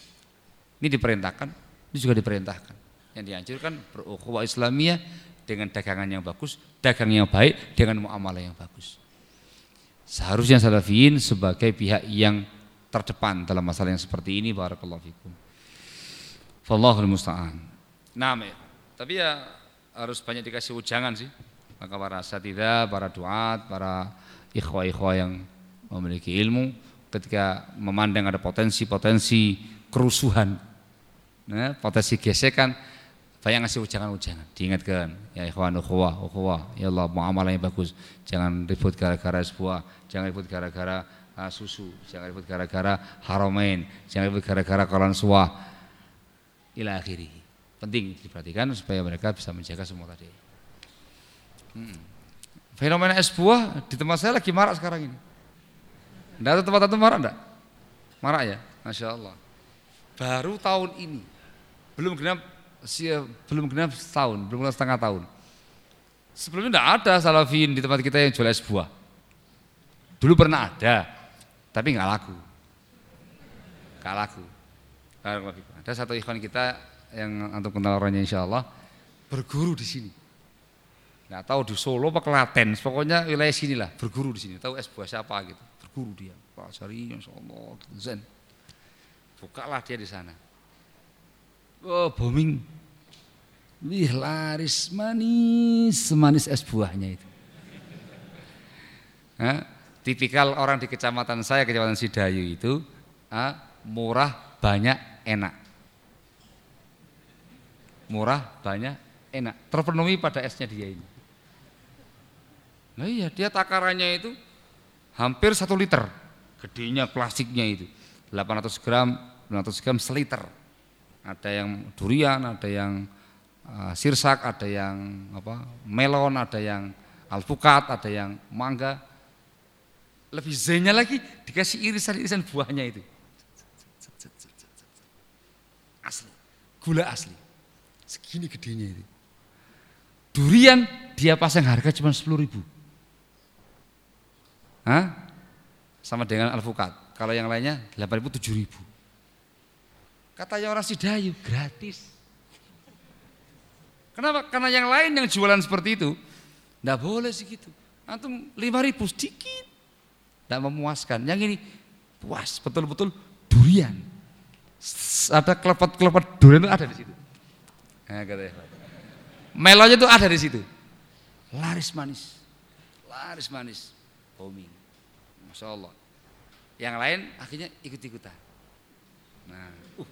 Ini diperintahkan, ini juga diperintahkan. Yang dianjurkan berukhuwah Islamiyah dengan dagangan yang bagus, dagang yang baik, dengan muamalah yang bagus. Seharusnya salafiyin sebagai pihak yang terdepan dalam masalah yang seperti ini barakallahu fikum. Wallahul musta'an. Nah, tapi ya harus banyak dikasih ujangan sih. Maka para asatidah, para duat, para ikhwah-ikhwah yang memiliki ilmu ketika memandang ada potensi-potensi kerusuhan, nah, potensi gesekan, banyak ngasih ujangan-ujangan. Diingatkan, ya ikhwan, ukhuwah, ukhuwah, ya Allah muamalah yang bagus. Jangan ribut gara-gara sebuah, jangan ribut gara-gara uh, susu, jangan ribut gara-gara haramain, jangan ribut gara-gara kolan suah. ila akhirih. Penting diperhatikan supaya mereka bisa menjaga semua tadi. Hmm. Fenomena es buah di tempat saya lagi marak sekarang ini. Tidak ada tempat itu marak enggak? Marak ya? Masya Allah. Baru tahun ini. Belum genap belum genap setahun, belum genap setengah tahun. Sebelumnya tidak ada salafin di tempat kita yang jual es buah. Dulu pernah ada, tapi nggak laku. Nggak laku. Ada satu ikhwan kita yang untuk kenal orangnya insya Allah berguru di sini. Nggak tahu di Solo apa Klaten, pokoknya wilayah sini lah berguru di sini. Tahu es buah siapa gitu, berguru dia. Pak Sari, insya Allah, Zen. Bukalah dia di sana. Oh, booming. Wih, laris manis, manis es buahnya itu. Nah, tipikal orang di kecamatan saya, kecamatan Sidayu itu, ah, murah, banyak, enak. Murah, banyak, enak. Terpenuhi pada esnya dia ini. Nah iya, dia takarannya itu hampir satu liter. Gedenya plastiknya itu. 800 gram, 900 gram seliter. Ada yang durian, ada yang uh, sirsak, ada yang apa melon, ada yang alpukat, ada yang mangga. Lebih zennya lagi dikasih irisan-irisan buahnya itu. Asli, gula asli. Segini gedenya itu. Durian dia pasang harga cuma 10 ribu. Hah? Sama dengan alpukat. Kalau yang lainnya 8 ribu, 7 ribu. Katanya orang Sidayu, gratis. Kenapa? Karena yang lain yang jualan seperti itu, tidak boleh segitu. Antum 5 ribu sedikit. Tidak memuaskan. Yang ini puas, betul-betul durian. Ada kelepot-kelepot durian itu ada di situ. Nah, katanya. Melonya itu ada di situ. Laris manis. Laris manis. Booming. Masya Allah. Yang lain akhirnya ikut-ikutan. Nah, uh,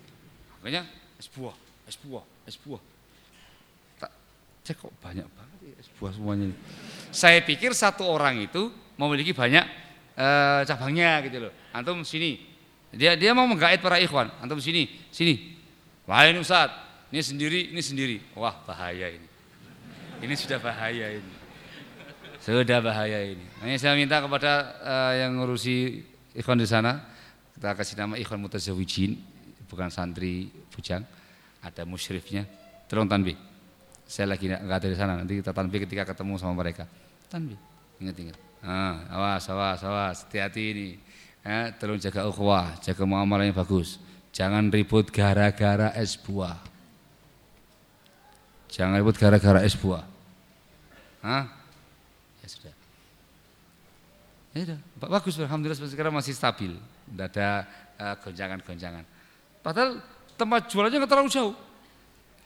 akhirnya es buah, es buah, es buah. Tak cek kok banyak banget ya es buah semuanya. Saya pikir satu orang itu memiliki banyak uh, cabangnya gitu loh. Antum sini, dia dia mau menggait para ikhwan. Antum sini, sini. Wah ini Ustaz, ini sendiri, ini sendiri. Wah bahaya ini. Ini sudah bahaya ini. Sudah bahaya ini. Ini saya minta kepada uh, yang ngurusi ikhwan di sana, kita kasih nama ikhwan mutazawijin, bukan santri bujang, ada musyrifnya. Tolong tanbih. Saya lagi nggak ada di sana, nanti kita tanbih ketika ketemu sama mereka. Tanbih, ingat-ingat. Ah, awas, awas, awas, hati-hati ini. Eh, tolong jaga ukhuwah, jaga muamalah yang bagus. Jangan ribut gara-gara es buah. Jangan ribut gara-gara es buah. Hah? ya sudah. Ya bagus alhamdulillah sekarang masih stabil, tidak ada uh, gonjangan-gonjangan. Padahal tempat jualannya nggak terlalu jauh.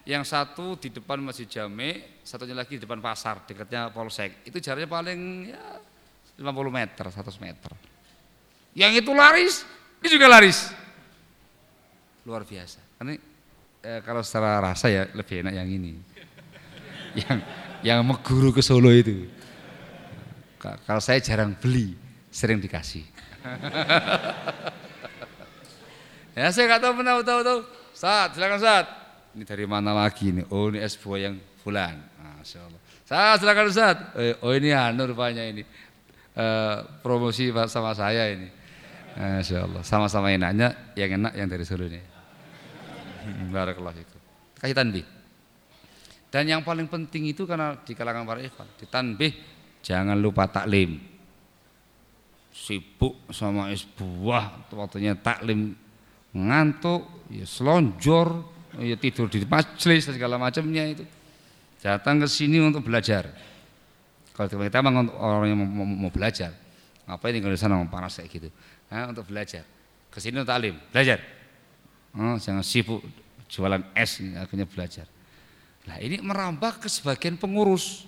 Yang satu di depan Masjid Jame, satunya lagi di depan pasar, dekatnya Polsek. Itu jaraknya paling ya 50 meter, 100 meter. Yang itu laris, ini juga laris. Luar biasa. Karena eh, kalau secara rasa ya lebih enak yang ini. yang yang meguru ke Solo itu. Kalau saya jarang beli, sering dikasih. ya saya nggak tahu pernah tahu tahu. Saat silakan saat. Ini dari mana lagi ini? Oh ini es buah yang bulan. Masya Allah. Saat silakan saat. Eh, oh ini anu rupanya ini. Uh, promosi sama saya ini. Masya Allah. Sama-sama enaknya, yang enak yang dari Solo ini. Hmm, barakallah itu. Kasih tanbih. Dan yang paling penting itu karena di kalangan para ikhwan, ditanbih Jangan lupa taklim. Sibuk sama es buah, waktunya taklim ngantuk, ya selonjor, ya tidur di majelis segala macamnya itu. Datang ke sini untuk belajar. Kalau kita memang orang yang mau, mau, belajar, ngapain tinggal di sana mau panas kayak gitu? Nah, untuk belajar. Ke sini untuk taklim, belajar. Oh, jangan sibuk jualan es, akhirnya belajar. Nah ini merambah ke sebagian pengurus.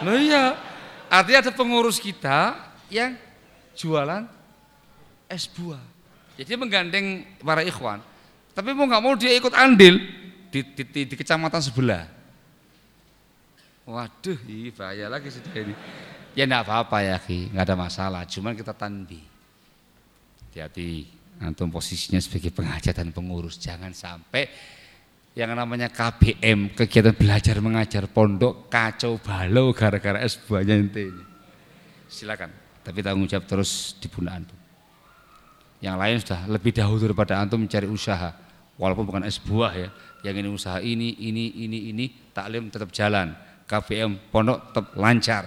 Loh iya, artinya ada pengurus kita yang jualan es buah. Jadi menggandeng para ikhwan, tapi mau nggak mau dia ikut andil di, di, di, di kecamatan sebelah. Waduh, ini bahaya lagi sudah ini. Ya enggak apa-apa ya, Ki, nggak ada masalah. Cuman kita tanbi. Hati-hati. antum posisinya sebagai pengajar dan pengurus jangan sampai yang namanya KBM kegiatan belajar mengajar pondok kacau balau gara-gara S2 nya ente ini. Silakan tapi tanggung jawab terus di pundak antum. Yang lain sudah lebih dahulu daripada antum mencari usaha walaupun bukan S buah ya. Yang ini usaha ini ini ini ini taklim tetap jalan. KBM pondok tetap lancar.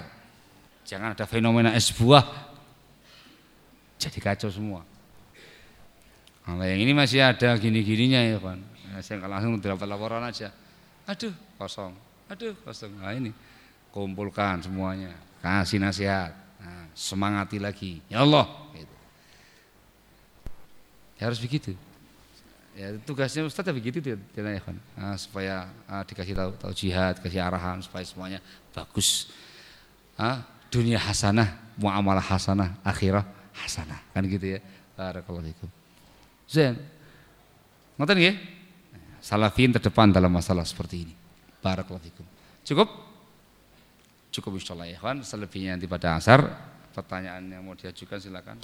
Jangan ada fenomena es buah jadi kacau semua. Kalau yang ini masih ada gini-gininya ya kan nah, saya langsung dapat laporan aja. Aduh kosong. Aduh kosong. Nah ini kumpulkan semuanya. Kasih nasihat. Nah, semangati lagi. Ya Allah gitu. ya harus begitu. Ya tugasnya Ustadz ya begitu dia, nah, supaya uh, dikasih tahu tahu jihad kasih arahan supaya semuanya bagus. Uh, dunia hasanah muamalah hasanah akhirah hasanah. Kan gitu ya. Barakallahu fikum. Zen ngoten nggih salafin terdepan dalam masalah seperti ini barakallahu fikum cukup cukup insyaallah ya kawan selebihnya nanti pada asar pertanyaan yang mau diajukan silakan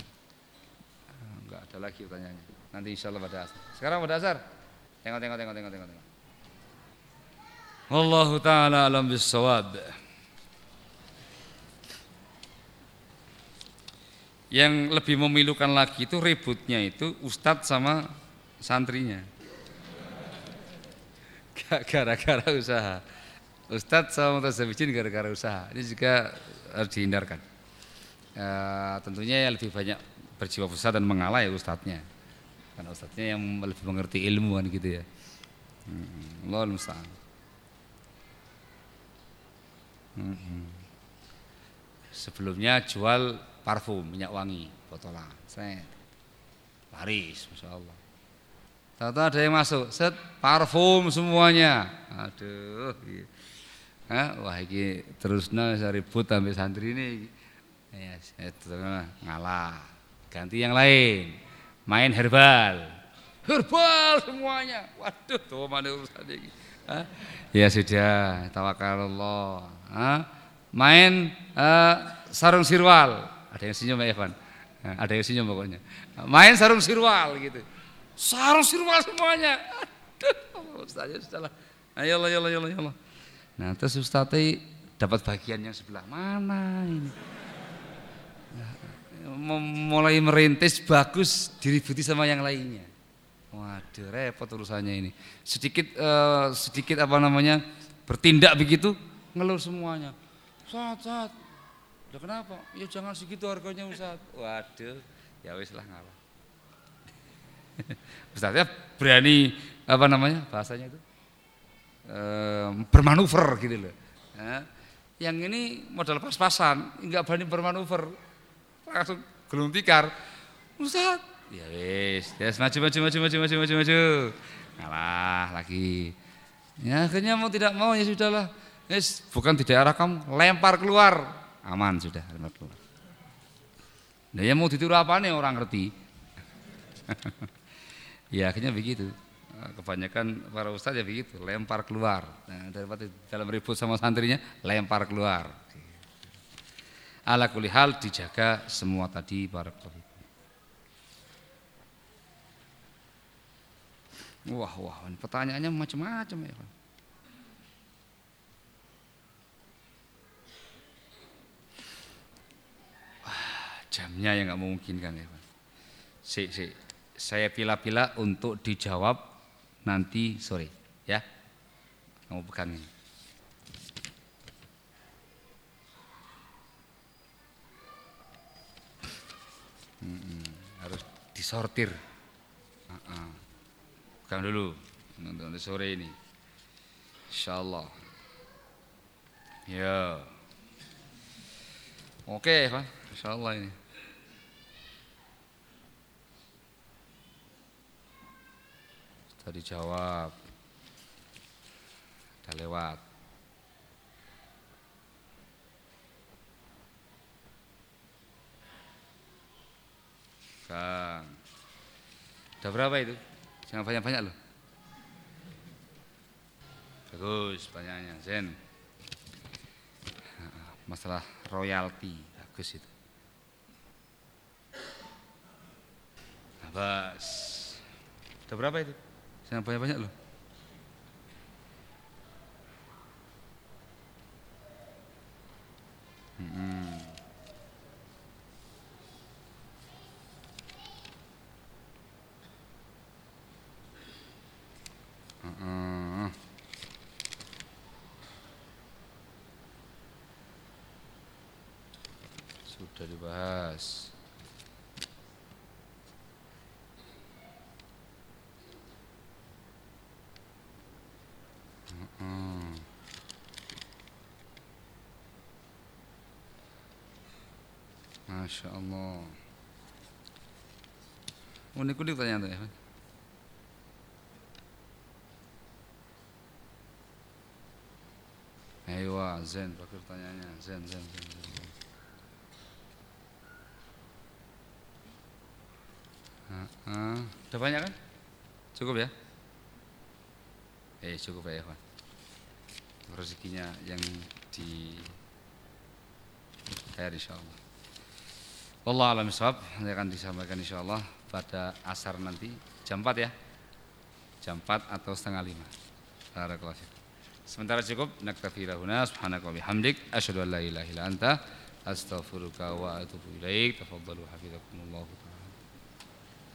enggak ada lagi pertanyaannya Nanti insya Allah pada asar. Sekarang pada asar. Tengok, tengok, tengok, tengok, tengok. tengok. Wallahu ta'ala alam bisawab. Yang lebih memilukan lagi itu ributnya itu ustadz sama santrinya. Gara-gara usaha. Ustadz sama mutazabijin gara-gara usaha. Ini juga harus dihindarkan. E, tentunya yang lebih banyak berjiwa besar dan mengalah ya ustadznya karena ustadznya yang lebih mengerti ilmu kan gitu ya hmm. Allah hmm. sebelumnya jual parfum minyak wangi botolan saya laris masya Allah tahu ada yang masuk set parfum semuanya aduh iya. Hah, wah ini terus saya ribut sampai santri ini ya, ngalah ganti yang lain main herbal. Herbal semuanya. Waduh, tuh mana urusan ini. Hah? Ya sudah, tawakal Allah. Hah? Main uh, sarung sirwal. Ada yang senyum ya, Evan. Ada yang senyum pokoknya. Main sarung sirwal gitu. Sarung sirwal semuanya. Ustaznya sudah lah. Ayo Allah, ya Allah, ya Allah, ya Allah. Nah, terus Ustaz dapat bagian yang sebelah mana ini? mulai merintis bagus diributi sama yang lainnya. Waduh, repot urusannya ini. Sedikit uh, sedikit apa namanya? bertindak begitu ngeluh semuanya. Saat. Udah kenapa? Ya jangan segitu harganya Ustaz. Waduh, ya wis lah ngalah. Ustaznya berani apa namanya? bahasanya itu? E, bermanuver gitu loh. Ya. Yang ini modal pas-pasan, enggak berani bermanuver langsung gulung tikar. Ustaz, ya wis, ya maju maju maju maju maju maju maju. Ngalah lagi. Ya akhirnya mau tidak mau ya sudahlah. Wis, bukan di daerah kamu, lempar keluar. Aman sudah, lempar keluar. Nah ya mau ditiru apa nih orang ngerti. ya akhirnya begitu. Kebanyakan para ustadz ya begitu, lempar keluar. Nah, daripada dalam ribut sama santrinya, lempar keluar ala kulli hal dijaga semua tadi barakallahu Wah, wah, pertanyaannya macam-macam ya. Wah, jamnya yang nggak memungkinkan ya. Si, si, saya pilih-pilih untuk dijawab nanti sore, ya. Kamu pegang ini. hmm, harus disortir uh. Bukan dulu untuk sore ini insyaallah ya oke Pak insyaallah ini sudah dijawab sudah lewat Kang. Udah berapa itu? Jangan banyak-banyak loh. Bagus banyaknya, Zen. Masalah royalti, bagus itu. Nah, Bas. Udah berapa itu? Jangan banyak-banyak loh. Hmm. Uh-uh. Sudah dibahas. Uh-uh. Masya Allah. Unik-unik tanya ya. Ayo, Zen, pakai pertanyaannya. Zen, Zen, Zen, Zen. Zen. Uh, uh. Udah banyak kan? Cukup ya? Eh, cukup ya, Ikhwan. Rezekinya yang di khair insyaallah. Allah alam sahab nanti akan disampaikan insyaallah pada asar nanti jam 4 ya. Jam 4 atau setengah 5. Barakallahu fiik. Sementara cukup naktafi lahuna subhanaka bihamdik asyhadu an la ilaha anta astaghfiruka wa atubu ilaik. Tafaddalu hafizakumullah taala.